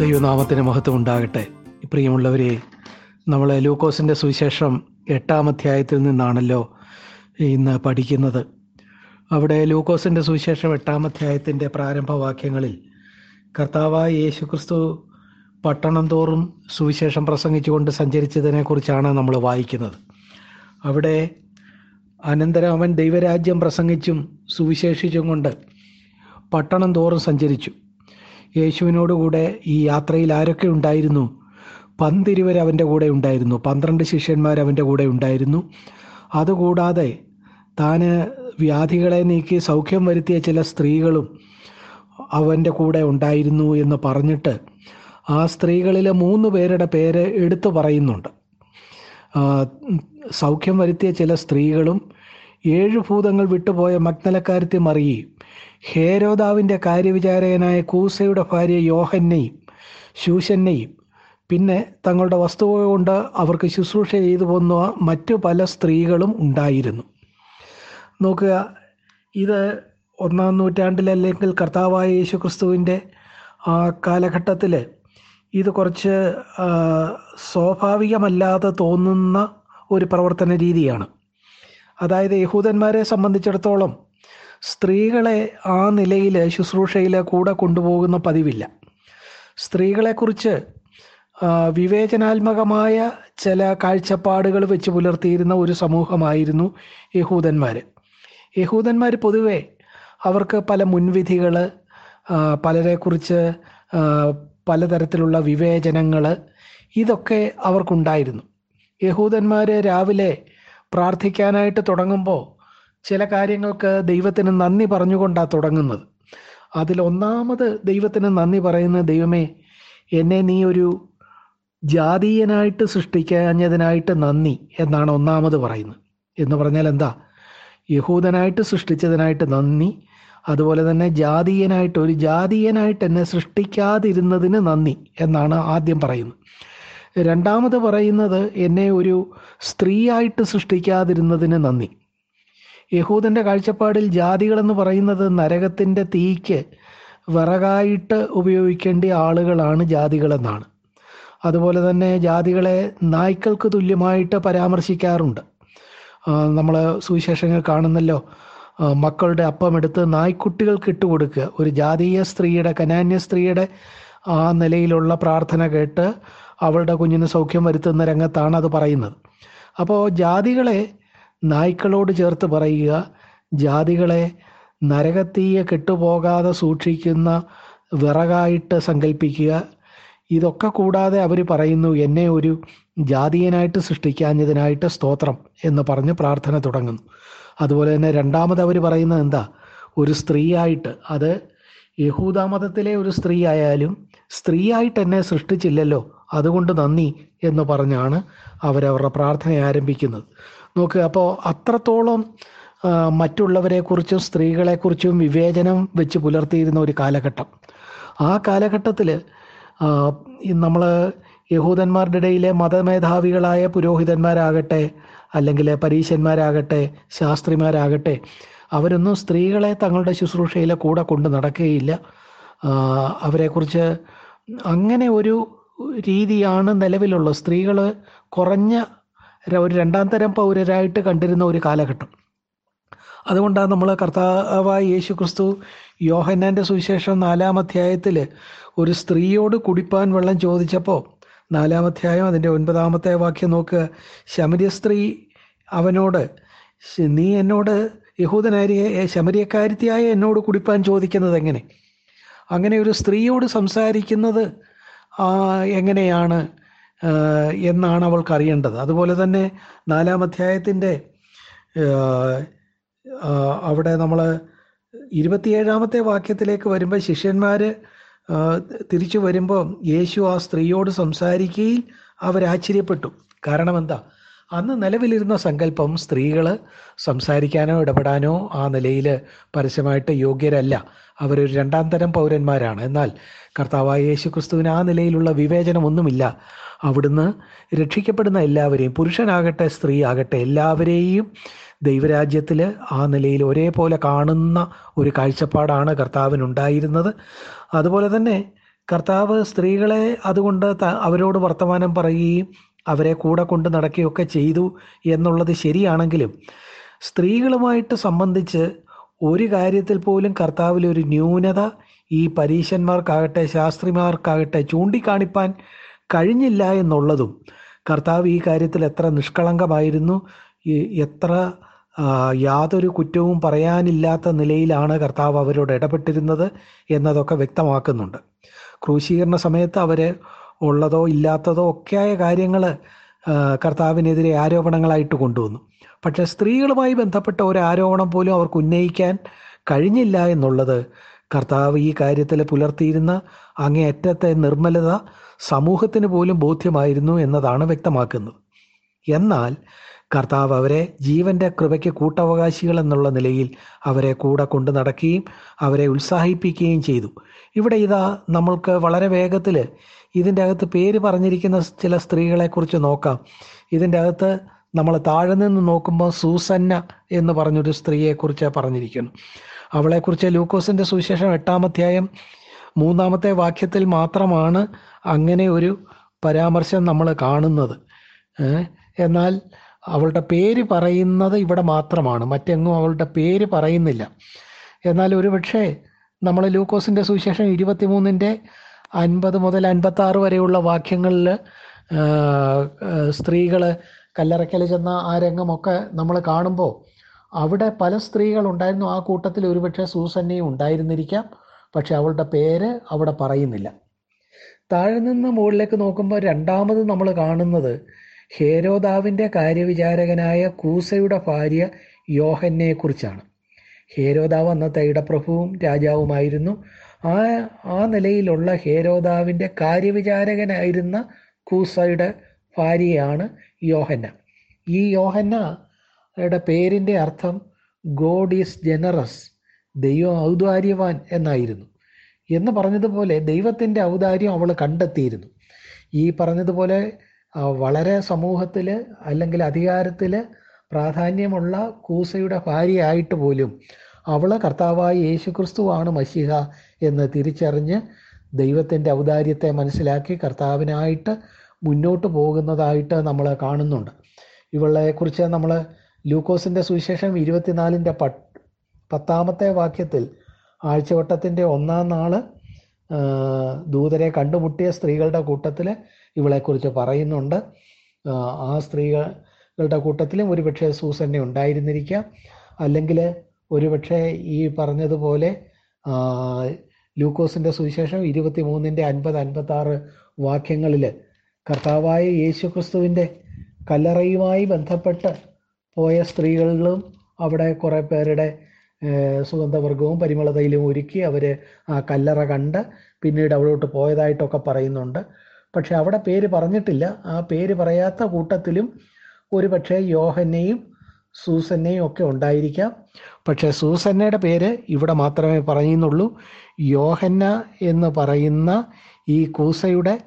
ദൈവനാമത്തിന് മഹത്വം ഉണ്ടാകട്ടെ പ്രിയമുള്ളവരെ നമ്മൾ ലൂക്കോസിന്റെ സുവിശേഷം എട്ടാം അധ്യായത്തിൽ നിന്നാണല്ലോ ഇന്ന് പഠിക്കുന്നത്. അവിടെ ലൂക്കോസിന്റെ സുവിശേഷം എട്ടാം അധ്യായത്തിന്റെ പ്രാരംഭവാക്യങ്ങളിൽ കർത്താവായ യേശുക്രിസ്തു പട്ടണം തോറും സുവിശേഷം പ്രസംഗിച്ചുകൊണ്ട് സഞ്ചരിച്ചതിനെക്കുറിച്ചാണ് നമ്മൾ വായിക്കുന്നത്. അവിടെ അനന്തരം അവൻ ദൈവരാജ്യം പ്രസംഗിച്ചും സുവിശേഷിച്ചും കൊണ്ട് പട്ടണം തോറും സഞ്ചരിച്ചു. യേശുവിനോടുകൂടെ ഈ യാത്രയിൽ ആരൊക്കെ ഉണ്ടായിരുന്നു? പന്തിരുവർ അവന്റെ കൂടെ ഉണ്ടായിരുന്നു. പന്ത്രണ്ട് ശിഷ്യന്മാർ അവന്റെ കൂടെ ഉണ്ടായിരുന്നു. അതുകൂടാതെ താന് വ്യാധികളെ നീക്കി സൗഖ്യം വരുത്തിയ ചില സ്ത്രീകളും അവന്റെ കൂടെ ഉണ്ടായിരുന്നു എന്ന് പറഞ്ഞിട്ട് ആ സ്ത്രീകളിലെ മൂന്ന് പേരുടെ പേര് എടുത്തു പറയുന്നുണ്ട്. സൗഖ്യം വരുത്തിയ ചില സ്ത്രീകളും ഏഴ് ഭൂതങ്ങൾ വിട്ടുപോയ മഗ്നലക്കാരത്തി മറിയയും ഹേരോദാവിന്റെ കാര്യവിചാരകനായ കൂസയുടെ ഭാര്യ യോഹന്നെയും ശൂശന്നെയും. പിന്നെ തങ്ങളുടെ വസ്തുവ കൊണ്ട് അവർക്ക് ശുശ്രൂഷ ചെയ്തു പോന്ന മറ്റു പല സ്ത്രീകളും ഉണ്ടായിരുന്നു. നോക്കുക ഇത് ഒന്നാം നൂറ്റാണ്ടിൽ അല്ലെങ്കിൽ കർത്താവായ യേശു ക്രിസ്തുവിന്റെ ആ കാലഘട്ടത്തിൽ ഇത് കുറച്ച് സ്വാഭാവികമല്ലാതെ തോന്നുന്ന ഒരു പ്രവർത്തന രീതിയാണ്. അതായത് യഹൂദന്മാരെ സംബന്ധിച്ചിടത്തോളം സ്ത്രീകളെ ആ നിലയിൽ ശുശ്രൂഷയിൽ കൂടെ കൊണ്ടുപോകുന്ന പതിവില്ല. സ്ത്രീകളെക്കുറിച്ച് വിവേചനാത്മകമായ ചില കാഴ്ചപ്പാടുകൾ വെച്ച് പുലർത്തിയിരുന്ന ഒരു സമൂഹമായിരുന്നു യഹൂദന്മാർ യഹൂദന്മാർ പൊതുവെ അവർക്ക് പല മുൻവിധികൾ പലരെക്കുറിച്ച് പലതരത്തിലുള്ള വിവേചനങ്ങൾ ഇതൊക്കെ അവർക്കുണ്ടായിരുന്നു. യഹൂദന്മാർ രാവിലെ പ്രാർത്ഥിക്കാനായിട്ട് തുടങ്ങുമ്പോൾ ചില കാര്യങ്ങൾക്ക് ദൈവത്തിന് നന്ദി പറഞ്ഞുകൊണ്ടാണ് തുടങ്ങുന്നത്. അതിൽ ഒന്നാമത് ദൈവത്തിന് നന്ദി പറയുന്ന ദൈവമേ എന്നെ നീ ഒരു ജാതീയനായിട്ട് സൃഷ്ടിക്കാഞ്ഞതിനായിട്ട് നന്ദി എന്നാണ് ഒന്നാമത് പറയുന്നത്. എന്ന് പറഞ്ഞാൽ എന്താ? യഹൂദനായിട്ട് സൃഷ്ടിച്ചതിനായിട്ട് നന്ദി അതുപോലെ തന്നെ ജാതീയനായിട്ട് ഒരു ജാതീയനായിട്ട് എന്നെ സൃഷ്ടിക്കാതിരുന്നതിന് നന്ദി എന്നാണ് ആദ്യം പറയുന്നത്. രണ്ടാമത് പറയുന്നത് എന്നെ ഒരു സ്ത്രീയായിട്ട് സൃഷ്ടിക്കാതിരുന്നതിന് നന്ദി യഹൂദന്റെ കാഴ്ചപ്പാടിൽ ജാതികളെന്ന് പറയുന്നത് നരകത്തിന്റെ തീക്ക് വിറകായിട്ട് ഉപയോഗിക്കേണ്ട ആളുകളാണ് ജാതികളെന്നാണ്. അതുപോലെ തന്നെ ജാതികളെ നായ്ക്കൾക്ക് തുല്യമായിട്ട് പരാമർശിക്കാറുണ്ട്. നമ്മൾ സുവിശേഷങ്ങൾ കാണുന്നല്ലോ. മക്കളുടെ അപ്പം എടുത്ത് നായ്ക്കുട്ടികൾക്ക് ഇട്ടുകൊടുക്കുക ഒരു ജാതീയ സ്ത്രീയുടെ കനാന്യ സ്ത്രീയുടെ ആ നിലയിലുള്ള പ്രാർത്ഥന കേട്ട് അവളുടെ കുഞ്ഞിന് സൗഖ്യം വരുത്തുന്ന രംഗത്താണ് അത് പറയുന്നത്. അപ്പോൾ ജാതികളെ നായ്ക്കളോട് ചേർത്ത് പറയുക ജാതികളെ നരകത്തീയെ കെട്ടുപോകാതെ സൂക്ഷിക്കുന്ന വിറകായിട്ട് സങ്കല്പിക്കുക ഇതൊക്കെ കൂടാതെ അവർ പറയുന്നു എന്നെ ഒരു ജാതീയനായിട്ട് സൃഷ്ടിക്കാഞ്ഞതിനായിട്ട് സ്തോത്രം എന്ന് പറഞ്ഞ് പ്രാർത്ഥന തുടങ്ങുന്നു. അതുപോലെ തന്നെ രണ്ടാമത് അവർ പറയുന്നത് എന്താ? ഒരു സ്ത്രീയായിട്ട്. അത് യഹൂദ മതത്തിലെ ഒരു സ്ത്രീ ആയാലും സ്ത്രീയായിട്ട് എന്നെ സൃഷ്ടിച്ചില്ലല്ലോ അതുകൊണ്ട് നന്ദി എന്ന് പറഞ്ഞാണ് അവരവരുടെ പ്രാർത്ഥന ആരംഭിക്കുന്നത്. നോക്കുക അപ്പോൾ അത്രത്തോളം കുറിച്ചും മറ്റുള്ളവരെക്കുറിച്ചും സ്ത്രീകളെക്കുറിച്ചും വിവേചനം വെച്ച് പുലർത്തിയിരുന്ന ഒരു കാലഘട്ടം. ആ കാലഘട്ടത്തിൽ നമ്മൾ യഹൂദന്മാരുടെ ഇടയിലെ മതമേധാവികളായ പുരോഹിതന്മാരാകട്ടെ അല്ലെങ്കിൽ പരീശന്മാരാകട്ടെ ശാസ്ത്രിമാരാകട്ടെ അവരൊന്നും സ്ത്രീകളെ തങ്ങളുടെ ശുശ്രൂഷയിലെ കൂടെ കൊണ്ട് നടക്കുകയില്ല. അവരെക്കുറിച്ച് അങ്ങനെ ഒരു രീതിയാണ് നിലവിലുള്ള സ്ത്രീകൾ കുറഞ്ഞ ഒരു രണ്ടാം തരം പൗരരായിട്ട് കണ്ടിരുന്ന ഒരു കാലഘട്ടം. അതുകൊണ്ടാണ് നമ്മൾ കർത്താവായ യേശു ക്രിസ്തു യോഹന്നാന്റെ സുവിശേഷം നാലാം അധ്യായത്തിൽ ഒരു സ്ത്രീയോട് കുടിപ്പാൻ വെള്ളം ചോദിച്ചപ്പോൾ നാലാം അധ്യായം അതിന്റെ ഒൻപതാമത്തെ വാക്യം നോക്കുക ശമരിയ സ്ത്രീ അവനോട് നീ എന്നോട് യഹൂദനാരിയെ ശമര്യക്കാരിത്തിയായ എന്നോട് കുടിപ്പാൻ ചോദിക്കുന്നത് എങ്ങനെ? അങ്ങനെ ഒരു സ്ത്രീയോട് സംസാരിക്കുന്നത് എങ്ങനെയാണ്? എന്നാണ് അവൾക്ക് അറിയേണ്ടത് അതുപോലെ തന്നെ നാലാം അധ്യായത്തിന്റെ അവിടെ നമ്മൾ ഇരുപത്തിയേഴാമത്തെ വാക്യത്തിലേക്ക് വരുമ്പോൾ ശിഷ്യന്മാർ തിരിച്ചു വരുമ്പോൾ യേശു ആ സ്ത്രീയോട് സംസാരിക്കുകയിൽ അവരാശ്ചര്യപ്പെട്ടു കാരണം എന്താ? അന്ന് നിലവിലിരുന്ന സങ്കല്പം സ്ത്രീകൾ സംസാരിക്കാനോ ഇടപെടാനോ ആ നിലയിൽ പരസ്യമായിട്ട് യോഗ്യരല്ല. അവരൊരു രണ്ടാം തരം പൗരന്മാരാണ്. എന്നാൽ കർത്താവായ യേശു ആ നിലയിലുള്ള വിവേചനമൊന്നുമില്ല അവിടുന്ന് രക്ഷിക്കപ്പെടുന്ന എല്ലാവരെയും പുരുഷനാകട്ടെ സ്ത്രീ ആകട്ടെ എല്ലാവരെയും ദൈവരാജ്യത്തിൽ ആ നിലയിൽ ഒരേപോലെ കാണുന്ന ഒരു കാഴ്ചപ്പാടാണ് കർത്താവിനുണ്ടായിരുന്നത്. അതുപോലെ തന്നെ കർത്താവ് സ്ത്രീകളെ അതുകൊണ്ട് അവരോട് വർത്തമാനം പറയുകയും അവരെ കൂടെ കൊണ്ട് നടക്കുകയൊക്കെ ചെയ്തു എന്നുള്ളത് ശരിയാണെങ്കിലും സ്ത്രീകളുമായിട്ട് സംബന്ധിച്ച് ഒരു കാര്യത്തിൽ പോലും കർത്താവിലൊരു ന്യൂനത ഈ പരീശന്മാർക്കാകട്ടെ ശാസ്ത്രിമാർക്കാകട്ടെ ചൂണ്ടിക്കാണിപ്പാൻ കഴിഞ്ഞില്ല എന്നുള്ളതും കർത്താവ് ഈ കാര്യത്തിൽ എത്ര നിഷ്കളങ്കമായിരുന്നു എത്ര യാതൊരു കുറ്റവും പറയാനില്ലാത്ത നിലയിലാണ് കർത്താവ് അവരോട് ഇടപെട്ടിരുന്നത് എന്നതൊക്കെ വ്യക്തമാക്കുന്നുണ്ട്. ക്രൂശീകരണ സമയത്ത് അവർ ഉള്ളതോ ഇല്ലാത്തതോ ഒക്കെയായ കാര്യങ്ങൾ കർത്താവിനെതിരെ ആരോപണങ്ങളായിട്ട് കൊണ്ടുവന്നു. പക്ഷേ സ്ത്രീകളുമായി ബന്ധപ്പെട്ട ഒരു ആരോപണം പോലും അവർക്ക് ഉന്നയിക്കാൻ കഴിഞ്ഞില്ല എന്നുള്ളത് കർത്താവ് ഈ കാര്യത്തിൽ പുലർത്തിയിരുന്ന അങ്ങേയറ്റത്തെ നിർമ്മലത സമൂഹത്തിന് പോലും ബോധ്യമായിരുന്നു എന്നതാണ് വ്യക്തമാക്കുന്നത്. എന്നാൽ കർത്താവ് അവരെ ജീവന്റെ കൃപയ്ക്ക് കൂട്ടവകാശികൾ എന്നുള്ള നിലയിൽ അവരെ കൂടെ കൊണ്ടു നടക്കുകയും അവരെ ഉത്സാഹിപ്പിക്കുകയും ചെയ്തു. ഇവിടെ ഇതാ നമ്മൾക്ക് വളരെ വേഗത്തിൽ ഇതിന്റെ അകത്ത് പേര് പറഞ്ഞിരിക്കുന്ന ചില സ്ത്രീകളെക്കുറിച്ച് നോക്കാം. ഇതിന്റെ അകത്ത് നമ്മൾ താഴെ നിന്ന് നോക്കുമ്പോൾ സൂസന്ന എന്ന് പറഞ്ഞൊരു സ്ത്രീയെക്കുറിച്ച് പറഞ്ഞിരിക്കുന്നു. അവളെക്കുറിച്ച് ലൂക്കോസിന്റെ സുവിശേഷം എട്ടാം അധ്യായം മൂന്നാമത്തെ വാക്യത്തിൽ മാത്രമാണ് അങ്ങനെ ഒരു പരാമർശം നമ്മൾ കാണുന്നത്. എന്നാൽ അവളുടെ പേര് പറയുന്നത് ഇവിടെ മാത്രമാണ്. മറ്റെങ്ങും അവളുടെ പേര് പറയുന്നില്ല. എന്നാൽ ഒരുപക്ഷെ നമ്മൾ ലൂക്കോസിന്റെ സുവിശേഷം ഇരുപത്തിമൂന്നിന്റെ അൻപത് മുതൽ അൻപത്തി ആറ് വരെയുള്ള വാക്യങ്ങളിൽ സ്ത്രീകൾ കല്ലറയ്ക്കൽ ചെന്ന ആ രംഗമൊക്കെ നമ്മൾ കാണുമ്പോൾ അവിടെ പല സ്ത്രീകൾ ഉണ്ടായിരുന്നു. ആ കൂട്ടത്തിൽ ഒരുപക്ഷെ സൂസന്നയും ഉണ്ടായിരുന്നിരിക്കാം. പക്ഷെ അവളുടെ പേര് അവിടെ പറയുന്നില്ല. താഴെ നിന്ന് മുകളിലേക്ക് നോക്കുമ്പോൾ രണ്ടാമത് നമ്മൾ കാണുന്നത് ഹേരോദാവിന്റെ കാര്യവിചാരകനായ കൂസയുടെ ഭാര്യ യോഹന്നെ കുറിച്ചാണ് ഹേരോദാവ് അന്നത്തെ ഇടപ്രഭുവും രാജാവുമായിരുന്നു. ആ ആ നിലയിലുള്ള ഹേരോദാവിന്റെ കാര്യവിചാരകനായിരുന്ന കൂസയുടെ ഭാര്യയാണ് യോഹന്ന. ഈ യോഹന്നയുടെ പേരിന്റെ അർത്ഥം ഗോഡ് ഈസ് ജനറസ് ദൈവം ഔദാര്യവാൻ എന്നായിരുന്നു. എന്ന് പറഞ്ഞതുപോലെ ദൈവത്തിന്റെ ഔദാര്യം അവൾ കണ്ടെത്തിയിരുന്നു. ഈ പറഞ്ഞതുപോലെ വളരെ സമൂഹത്തിൽ അല്ലെങ്കിൽ അധികാരത്തിൽ പ്രാധാന്യമുള്ള കൂസയുടെ ഭാര്യയായിട്ട് പോലും അവൾ കർത്താവായ യേശു ക്രിസ്തുവാണ് മഷിഹ എന്ന് തിരിച്ചറിഞ്ഞ് ദൈവത്തിന്റെ ഔദാര്യത്തെ മനസ്സിലാക്കി കർത്താവിനായിട്ട് മുന്നോട്ട് പോകുന്നതായിട്ട് നമ്മൾ കാണുന്നുണ്ട്. ഇവളെക്കുറിച്ച് നമ്മൾ ലൂക്കോസിന്റെ സുവിശേഷം ഇരുപത്തിനാലിന്റെ പ പത്താമത്തെ വാക്യത്തിൽ ആഴ്ചവട്ടത്തിന്റെ ഒന്നാം നാൾ ദൂതരെ കണ്ടുമുട്ടിയ സ്ത്രീകളുടെ കൂട്ടത്തിൽ ഇവളെക്കുറിച്ച് പറയുന്നുണ്ട്. ആ, സ്ത്രീകളുടെ കൂട്ടത്തിലും ഒരുപക്ഷെ സൂസന്നെ ഉണ്ടായിരുന്നിരിക്കാം. അല്ലെങ്കിൽ ഒരുപക്ഷെ ഈ പറഞ്ഞതുപോലെ ലൂക്കോസിന്റെ ലൂക്കോസിന്റെ സുവിശേഷം ഇരുപത്തി മൂന്നിന്റെ അൻപത് അൻപത്തി ആറ് വാക്യങ്ങളിൽ കർത്താവായ യേശു ക്രിസ്തുവിന്റെ കല്ലറയുമായി ബന്ധപ്പെട്ട് പോയ സ്ത്രീകളിലും അവിടെ കുറേ പേരുടെ സുഗന്ധവർഗവും പരിമള തൈലവും ഒരുക്കി അവർ ആ കല്ലറ കണ്ട് പിന്നീട് അവിടോട്ട് പോയതായിട്ടൊക്കെ പറയുന്നുണ്ട്. പക്ഷെ അവിടെ പേര് പറഞ്ഞിട്ടില്ല. ആ പേര് പറയാത്ത കൂട്ടത്തിലും ഒരു പക്ഷേ യോഹന്നെയും സൂസന്നയും ഒക്കെ ഉണ്ടായിരിക്കാം. പക്ഷേ സൂസന്നയുടെ പേര് ഇവിടെ മാത്രമേ പറയുന്നുള്ളൂ. യോഹന്ന എന്ന് പറയുന്ന ഈ കൂസയുടെ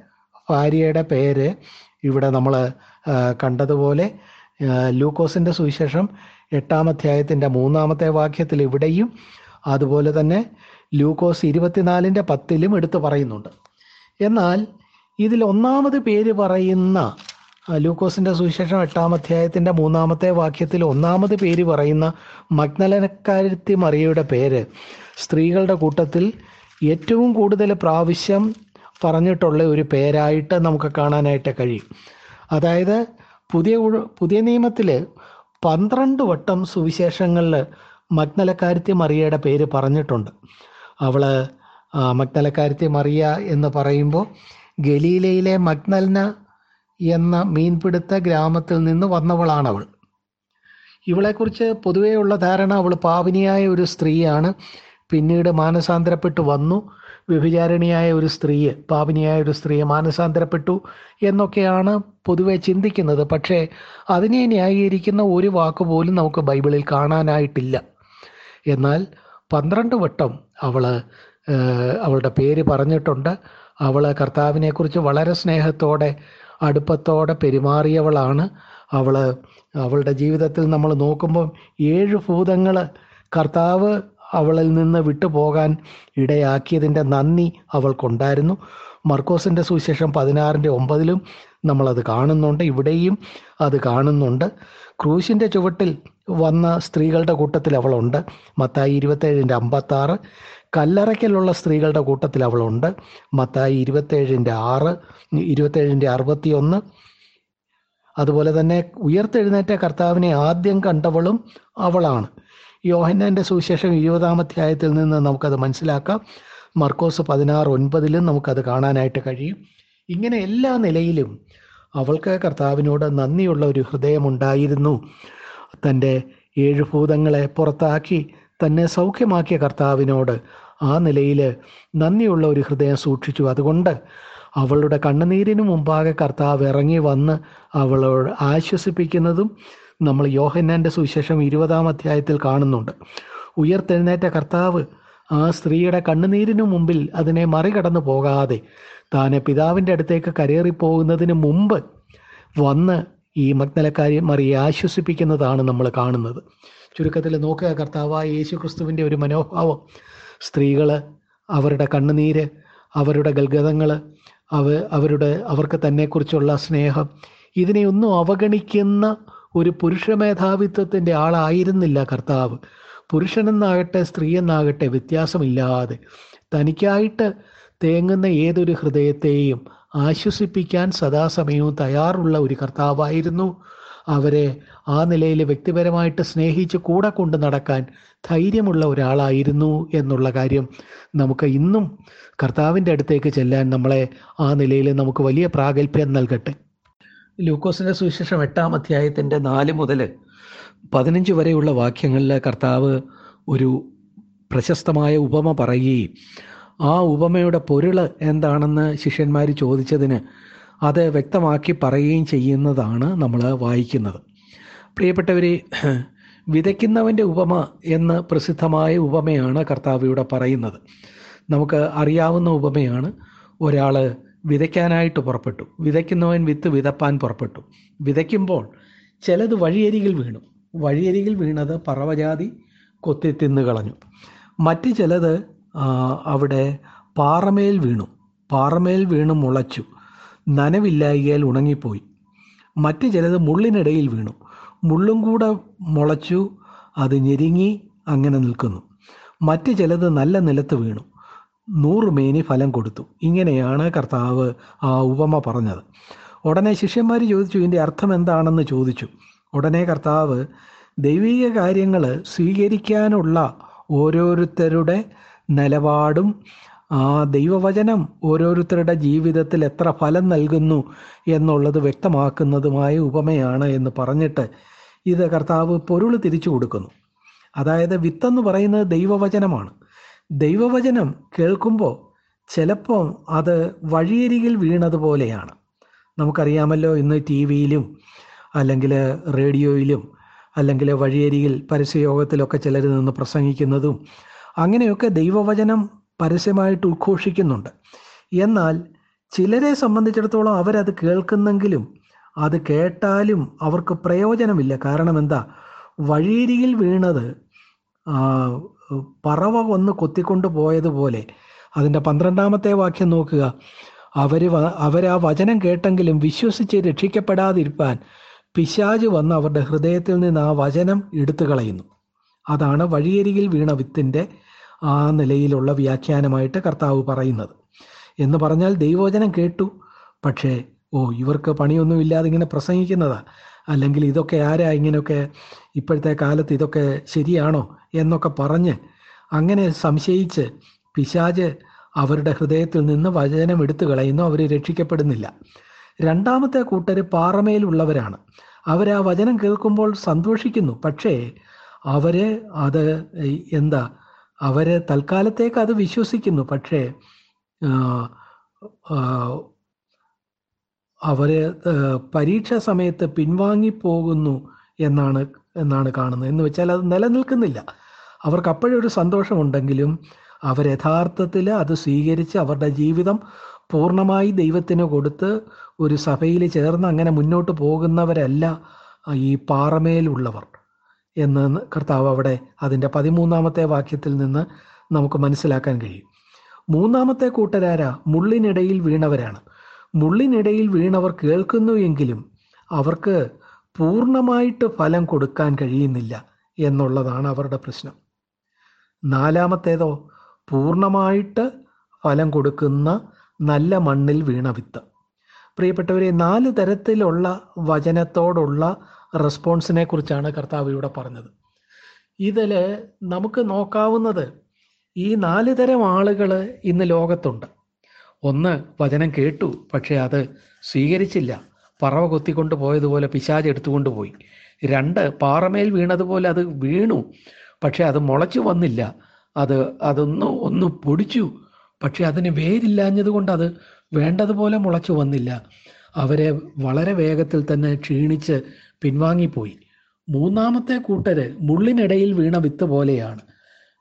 ഭാര്യയുടെ പേര് ഇവിടെ നമ്മൾ കണ്ടതുപോലെ ആ, ലൂക്കോസിന്റെ സുവിശേഷം എട്ടാം അധ്യായത്തിന്റെ മൂന്നാമത്തെ വാക്യത്തിൽ ഇവിടെയും അതുപോലെ തന്നെ ലൂക്കോസ് ഇരുപത്തിനാലിന്റെ പത്തിലും എടുത്തു പറയുന്നുണ്ട്. എന്നാൽ ഇതിൽ ഒന്നാമത് പേര് പറയുന്ന ലൂക്കോസിന്റെ ലൂക്കോസിന്റെ സുവിശേഷം എട്ടാം അധ്യായത്തിന്റെ മൂന്നാമത്തെ വാക്യത്തിൽ ഒന്നാമത് പേര് പറയുന്ന മഗ്നലനക്കാരത്തി മറിയയുടെ പേര് സ്ത്രീകളുടെ കൂട്ടത്തിൽ ഏറ്റവും കൂടുതൽ പ്രാവശ്യം പറഞ്ഞിട്ടുള്ള ഒരു പേരായിട്ട് നമുക്ക് കാണാനായിട്ട് കഴിയും. അതായത് പുതിയ പുതിയ നിയമത്തിൽ പന്ത്രണ്ട് വട്ടം സുവിശേഷങ്ങളിൽ മഗ്നലക്കാരത്തി മറിയയുടെ പേര് പറഞ്ഞിട്ടുണ്ട്. അവൾ ആ, മറിയ എന്ന് പറയുമ്പോൾ ഗലീലയിലെ മഗ്നൽന എന്ന മീൻപിടുത്ത ഗ്രാമത്തിൽ നിന്ന് വന്നവളാണ് അവൾ ഇവളെക്കുറിച്ച് പൊതുവെയുള്ള ധാരണ അവൾ പാവനിയായ ഒരു സ്ത്രീയാണ്. പിന്നീട് മാനസാന്തരപ്പെട്ട് വന്നു. വ്യഭിചാരിണിയായ ഒരു സ്ത്രീയെ പാപിനിയായ ഒരു സ്ത്രീയെ മാനസാന്തരപ്പെട്ടു എന്നൊക്കെയാണ് പൊതുവെ ചിന്തിക്കുന്നത്. പക്ഷേ അതിനെ ന്യായീകരിക്കുന്ന ഒരു വാക്ക് പോലും നമുക്ക് ബൈബിളിൽ കാണാനായിട്ടില്ല. എന്നാൽ പന്ത്രണ്ട് വട്ടം അവൾ അവളുടെ പേര് പറഞ്ഞിട്ടുണ്ട്. അവൾ കർത്താവിനെക്കുറിച്ച് വളരെ സ്നേഹത്തോടെ അടുപ്പത്തോടെ പെരുമാറിയവളാണ്. അവൾ അവളുടെ ജീവിതത്തിൽ നമ്മൾ നോക്കുമ്പോൾ ഏഴ് ഭൂതങ്ങൾ കർത്താവ് അവളിൽ നിന്ന് വിട്ടുപോകാൻ ഇടയാക്കിയതിന്റെ നന്ദി അവൾക്കുണ്ടായിരുന്നു. മർക്കോസിന്റെ സുവിശേഷം പതിനാറിന്റെ ഒമ്പതിലും നമ്മളത് കാണുന്നുണ്ട്. ഇവിടെയും അത് കാണുന്നുണ്ട്. ക്രൂശിന്റെ ചുവട്ടിൽ വന്ന സ്ത്രീകളുടെ കൂട്ടത്തിൽ അവളുണ്ട്. മത്തായി ഇരുപത്തേഴിന്റെ അമ്പത്താറ്. കല്ലറയ്ക്കലുള്ള സ്ത്രീകളുടെ കൂട്ടത്തിൽ അവളുണ്ട്. മത്തായി ഇരുപത്തേഴിന്റെ ആറ് ഇരുപത്തേഴിന്റെ അറുപത്തിയൊന്ന്. അതുപോലെ തന്നെ ഉയർത്തെഴുന്നേറ്റ കർത്താവിനെ ആദ്യം കണ്ടവളും അവളാണ്. യോഹന്നാന്റെ സുവിശേഷം ഇരുപതാം അധ്യായത്തിൽ നിന്ന് നമുക്കത് മനസ്സിലാക്കാം. മർക്കോസ് പതിനാറ് ഒൻപതിലും നമുക്കത് കാണാനായിട്ട് കഴിയും. ഇങ്ങനെ എല്ലാ നിലയിലും അവൾക്ക് കർത്താവിനോട് നന്ദിയുള്ള ഒരു ഹൃദയമുണ്ടായിരുന്നു. തന്റെ ഏഴ് ഭൂതങ്ങളെ പുറത്താക്കി തന്നെ സൗഖ്യമാക്കിയ കർത്താവിനോട് ആ നിലയിൽ നന്ദിയുള്ള ഒരു ഹൃദയം സൂക്ഷിച്ചു. അതുകൊണ്ട് അവളുടെ കണ്ണുനീരിന് മുമ്പാകെ കർത്താവ് ഇറങ്ങി വന്ന് അവളോട് ആശ്വസിപ്പിക്കുന്നതും നമ്മൾ യോഹന്നാന്റെ സുവിശേഷം ഇരുപതാം അധ്യായത്തിൽ കാണുന്നുണ്ട്. ഉയർത്തെഴുന്നേറ്റ കർത്താവ് ആ സ്ത്രീയുടെ കണ്ണുനീരിനു മുമ്പിൽ അതിനെ മറികടന്നു പോകാതെ താനെ പിതാവിന്റെ അടുത്തേക്ക് കരേറിപ്പോകുന്നതിന് മുമ്പ് വന്ന് ഈ മഗ്നലക്കാരി മറിയെ ആശ്വസിപ്പിക്കുന്നതാണ് നമ്മൾ കാണുന്നത്. ചുരുക്കത്തിൽ നോക്കുക കർത്താവായ യേശു ക്രിസ്തുവിന്റെ ഒരു മനോഭാവം. സ്ത്രീകൾ അവരുടെ കണ്ണുനീര് അവരുടെ ഗൽഗതങ്ങൾ അവ അവരുടെ അവർക്ക് തന്നെക്കുറിച്ചുള്ള സ്നേഹം ഇതിനെയൊന്നും അവഗണിക്കുന്ന ഒരു പുരുഷ മേധാവിത്വത്തിന്റെ ആളായിരുന്നില്ല കർത്താവ്. പുരുഷനെന്നാകട്ടെ സ്ത്രീയെന്നാകട്ടെ വ്യത്യാസമില്ലാതെ തനിക്കായിട്ട് തേങ്ങുന്ന ഏതൊരു ഹൃദയത്തെയും ആശ്വസിപ്പിക്കാൻ സദാസമയവും തയ്യാറുള്ള ഒരു കർത്താവായിരുന്നു. അവരെ ആ നിലയിൽ വ്യക്തിപരമായിട്ട് സ്നേഹിച്ച് കൂടെ കൊണ്ട് നടക്കാൻ ധൈര്യമുള്ള ഒരാളായിരുന്നു എന്നുള്ള കാര്യം നമുക്ക് ഇന്നും കർത്താവിന്റെ അടുത്തേക്ക് ചെല്ലാൻ നമ്മളെ ആ നിലയിൽ നമുക്ക് വലിയ പ്രാഗൽഭ്യം നൽകട്ടെ. ലൂക്കോസിന്റെ സുവിശേഷം എട്ടാം അധ്യായത്തിന്റെ നാല് മുതൽ പതിനഞ്ച് വരെയുള്ള വാക്യങ്ങളിൽ കർത്താവ് ഒരു പ്രശസ്തമായ ഉപമ പറയുകയും ആ ഉപമയുടെ പൊരുൾ എന്താണെന്ന് ശിഷ്യന്മാർ ചോദിച്ചതിന് അത് വ്യക്തമാക്കി പറയുകയും ചെയ്യുന്നതാണ് നമ്മൾ വായിക്കുന്നത്. പ്രിയപ്പെട്ടവരെ വിതയ്ക്കുന്നവന്റെ ഉപമ എന്ന് പ്രസിദ്ധമായ ഉപമയാണ് കർത്താവ് ഇവിടെ പറയുന്നത്. നമുക്ക് അറിയാവുന്ന ഉപമയാണ് ഒരാൾ വിതയ്ക്കാനായിട്ട് പുറപ്പെട്ടു. വിതയ്ക്കുന്നവൻ വിത്ത് വിതപ്പാൻ പുറപ്പെട്ടു. വിതയ്ക്കുമ്പോൾ ചിലത് വഴിയരികിൽ വീണു. വഴിയരികിൽ വീണത് പറവജാതി കൊത്തി തിന്നു കളഞ്ഞു. മറ്റ് ചിലത് അവിടെ പാറമേൽ വീണു. പാറമേൽ വീണ് മുളച്ചു. നനവില്ലായികയാൽ ഉണങ്ങിപ്പോയി. മറ്റ് ചിലത് മുള്ളിനിടയിൽ വീണു. മുള്ളും കൂടെ മുളച്ചു അത് ഞെരുങ്ങി അങ്ങനെ നിൽക്കുന്നു. മറ്റ് ചിലത് നല്ല നിലത്ത് വീണു. നൂറ് മേനി ഫലം കൊടുത്തു. ഇങ്ങനെയാണ് കർത്താവ് ആ ഉപമ പറഞ്ഞത്. ഉടനെ ശിഷ്യന്മാർ ചോദിച്ചു ഇതിന്റെ അർത്ഥം എന്താണെന്ന് ചോദിച്ചു. ഉടനെ കർത്താവ് ദൈവിക കാര്യങ്ങൾ സ്വീകരിക്കാനുള്ള ഓരോരുത്തരുടെ നിലപാടും ആ ദൈവവചനം ഓരോരുത്തരുടെ ജീവിതത്തിൽ എത്ര ഫലം നൽകുന്നു എന്നുള്ളത് വ്യക്തമാക്കുന്നതുമായ ഉപമയാണ് എന്ന് പറഞ്ഞിട്ട് ഇത് കർത്താവ് പൊരുൾ തിരിച്ചു കൊടുക്കുന്നു. അതായത് വിത്തെന്ന് പറയുന്നത് ദൈവവചനമാണ്. ദൈവവചനം കേൾക്കുമ്പോൾ ചിലപ്പോൾ അത് വഴിയരികിൽ വീണതുപോലെയാണ് നമുക്കറിയാമല്ലോ ഇന്ന് ടി വിയിലും അല്ലെങ്കിൽ റേഡിയോയിലും അല്ലെങ്കിൽ വഴിയരികിൽ പരസ്യയോഗത്തിലൊക്കെ ചിലർ നിന്ന് പ്രസംഗിക്കുന്നതും അങ്ങനെയൊക്കെ ദൈവവചനം പരസ്യമായിട്ട് ഉദ്ഘോഷിക്കുന്നുണ്ട്. എന്നാൽ ചിലരെ സംബന്ധിച്ചിടത്തോളം അവരത് കേൾക്കുന്നെങ്കിലും അത് കേട്ടാലും അവർക്ക് പ്രയോജനമില്ല. കാരണം എന്താ? വഴിയരികിൽ വീണത് പറവ ഒന്ന് കൊത്തിക്കൊണ്ട് പോയതുപോലെ അതിന്റെ പന്ത്രണ്ടാമത്തെ വാക്യം നോക്കുക. അവർ അവരാ വചനം കേട്ടെങ്കിലും വിശ്വസിച്ച് രക്ഷിക്കപ്പെടാതിരിക്കാൻ പിശാജ് വന്ന് അവരുടെ ഹൃദയത്തിൽ നിന്ന് ആ വചനം എടുത്തു കളയുന്നു. അതാണ് വഴിയരികിൽ വീണ വിത്തിന്റെ ആ നിലയിലുള്ള വ്യാഖ്യാനമായിട്ട് കർത്താവ് പറയുന്നത്. എന്ന് പറഞ്ഞാൽ ദൈവവചനം കേട്ടു. പക്ഷേ ഓ ഇവർക്ക് പണിയൊന്നുമില്ലാതെ ഇങ്ങനെ പ്രസംഗിക്കുന്നതാ. അല്ലെങ്കിൽ ഇതൊക്കെ ആരാ ഇങ്ങനെയൊക്കെ ഇപ്പോഴത്തെ കാലത്ത് ഇതൊക്കെ ശരിയാണോ എന്നൊക്കെ പറഞ്ഞ് അങ്ങനെ സംശയിച്ച് പിശാജ് അവരുടെ ഹൃദയത്തിൽ നിന്ന് വചനം എടുത്തു കളയുന്നു. അവർ രക്ഷിക്കപ്പെടുന്നില്ല. രണ്ടാമത്തെ കൂട്ടർ പാറമേലുള്ളവരാണ്. അവർ ആ വചനം കേൾക്കുമ്പോൾ സന്തോഷിക്കുന്നു. പക്ഷേ അവർ അത് എന്താ അവർ തൽക്കാലത്തേക്ക് അത് വിശ്വസിക്കുന്നു. പക്ഷേ അവർ പരീക്ഷ സമയത്ത് പിൻവാങ്ങിപ്പോകുന്നു എന്നാണ് എന്നാണ് കാണുന്നത്. എന്ന് വെച്ചാൽ അത് നിലനിൽക്കുന്നില്ല. അവർക്ക് അപ്പോഴൊരു സന്തോഷമുണ്ടെങ്കിലും അവർ യഥാർത്ഥത്തിൽ അത് സ്വീകരിച്ച് അവരുടെ ജീവിതം പൂർണമായി ദൈവത്തിന് കൊടുത്ത് ഒരു സഭയിൽ ചേർന്ന് അങ്ങനെ മുന്നോട്ട് പോകുന്നവരല്ല ഈ പാറമേലുള്ളവർ എന്ന് കർത്താവ് അവിടെ അതിന്റെ പതിമൂന്നാമത്തെ വാക്യത്തിൽ നിന്ന് നമുക്ക് മനസ്സിലാക്കാൻ കഴിയും. മൂന്നാമത്തെ കൂട്ടരാര? മുള്ളിനിടയിൽ വീണവരാണ്. മുള്ളിനിടയിൽ വീണവർ കേൾക്കുന്നു എങ്കിലും അവർക്ക് പൂർണമായിട്ട് ഫലം കൊടുക്കാൻ കഴിയുന്നില്ല എന്നുള്ളതാണ് അവരുടെ പ്രശ്നം. നാലാമത്തേതോ പൂർണമായിട്ട് ഫലം കൊടുക്കുന്ന നല്ല മണ്ണിൽ വീണ വിത്ത്. പ്രിയപ്പെട്ടവരെ നാല് തരത്തിലുള്ള വചനത്തോടുള്ള റെസ്പോൺസിനെ കുറിച്ചാണ് കർത്താവ് ഇവിടെ പറഞ്ഞത്. ഇതിൽ നമുക്ക് നോക്കാവുന്നത് ഈ നാല് തരം ആളുകൾ ഇന്ന് ലോകത്തുണ്ട്. ഒന്ന് വചനം കേട്ടു പക്ഷെ അത് സ്വീകരിച്ചില്ല. പറവ കൊത്തിക്കൊണ്ട് പോയതുപോലെ പിശാജ് എടുത്തുകൊണ്ട് പോയി. രണ്ട് പാറമേൽ വീണതുപോലെ അത് വീണു പക്ഷെ അത് മുളച്ചു വന്നില്ല. അത് അതൊന്ന് ഒന്ന് പൊടിച്ചു പക്ഷെ അതിന് വേരില്ലാഞ്ഞത് കൊണ്ട് അത് വേണ്ടതുപോലെ മുളച്ചു വന്നില്ല. അവരെ വളരെ വേഗത്തിൽ തന്നെ ക്ഷീണിച്ച് പിൻവാങ്ങിപ്പോയി. മൂന്നാമത്തെ കൂട്ടര് മുള്ളിനിടയിൽ വീണ വിത്ത് പോലെയാണ്.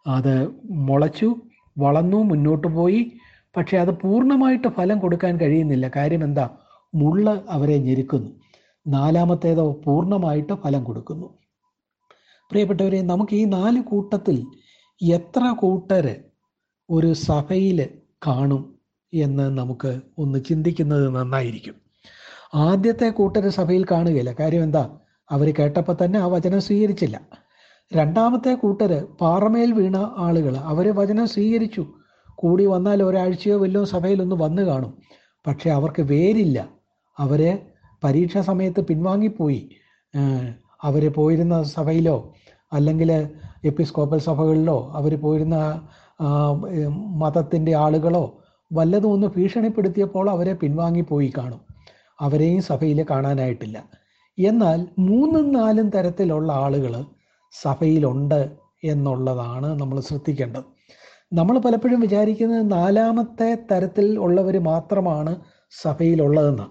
അത് മുളച്ചു വളർന്നു മുന്നോട്ട് പോയി. പക്ഷെ അത് പൂർണമായിട്ട് ഫലം കൊടുക്കാൻ കഴിയുന്നില്ല. കാര്യം എന്താ? മുള്ള അവരെ ഞെരുക്കുന്നു. നാലാമത്തേതോ പൂർണമായിട്ട് ഫലം കൊടുക്കുന്നു. പ്രിയപ്പെട്ടവരെ നമുക്ക് ഈ നാല് കൂട്ടത്തിൽ എത്ര കൂട്ടര് ഒരു സഭയിൽ കാണും എന്ന് നമുക്ക് ഒന്ന് ചിന്തിക്കുന്നത് നന്നായിരിക്കും. ആദ്യത്തെ കൂട്ടര് സഭയിൽ കാണുകയില്ല. കാര്യം എന്താ? അവർ കേട്ടപ്പോൾ തന്നെ ആ വചനം സ്വീകരിച്ചില്ല. രണ്ടാമത്തെ കൂട്ടര് പാറമേൽ വീണ ആളുകൾ അവർ വചനം സ്വീകരിച്ചു. കൂടി വന്നാൽ ഒരാഴ്ചയോ വല്ലോ സഭയിലൊന്ന് വന്നു കാണും. പക്ഷേ അവർക്ക് വേരില്ല. അവരെ പരീക്ഷാ സമയത്ത് പിൻവാങ്ങിപ്പോയി. അവർ പോയിരുന്ന സഭയിലോ അല്ലെങ്കിൽ എപ്പിസ്കോപ്പൽ സഭകളിലോ അവർ പോയിരുന്ന മതത്തിന്റെ ആളുകളോ വല്ലതും ഒന്ന് ഭീഷണിപ്പെടുത്തിയപ്പോൾ അവരെ പിൻവാങ്ങിപ്പോയി കാണും. അവരെയും സഭയിൽ കാണാനായിട്ടില്ല. എന്നാൽ മൂന്നും നാലും തരത്തിലുള്ള ആളുകൾ സഭയിലുണ്ട് എന്നുള്ളതാണ് നമ്മൾ ശ്രദ്ധിക്കേണ്ടത്. നമ്മൾ പലപ്പോഴും വിചാരിക്കുന്നത് നാലാമത്തെ തരത്തിൽ ഉള്ളവർ മാത്രമാണ് സഭയിലുള്ളതെന്ന്.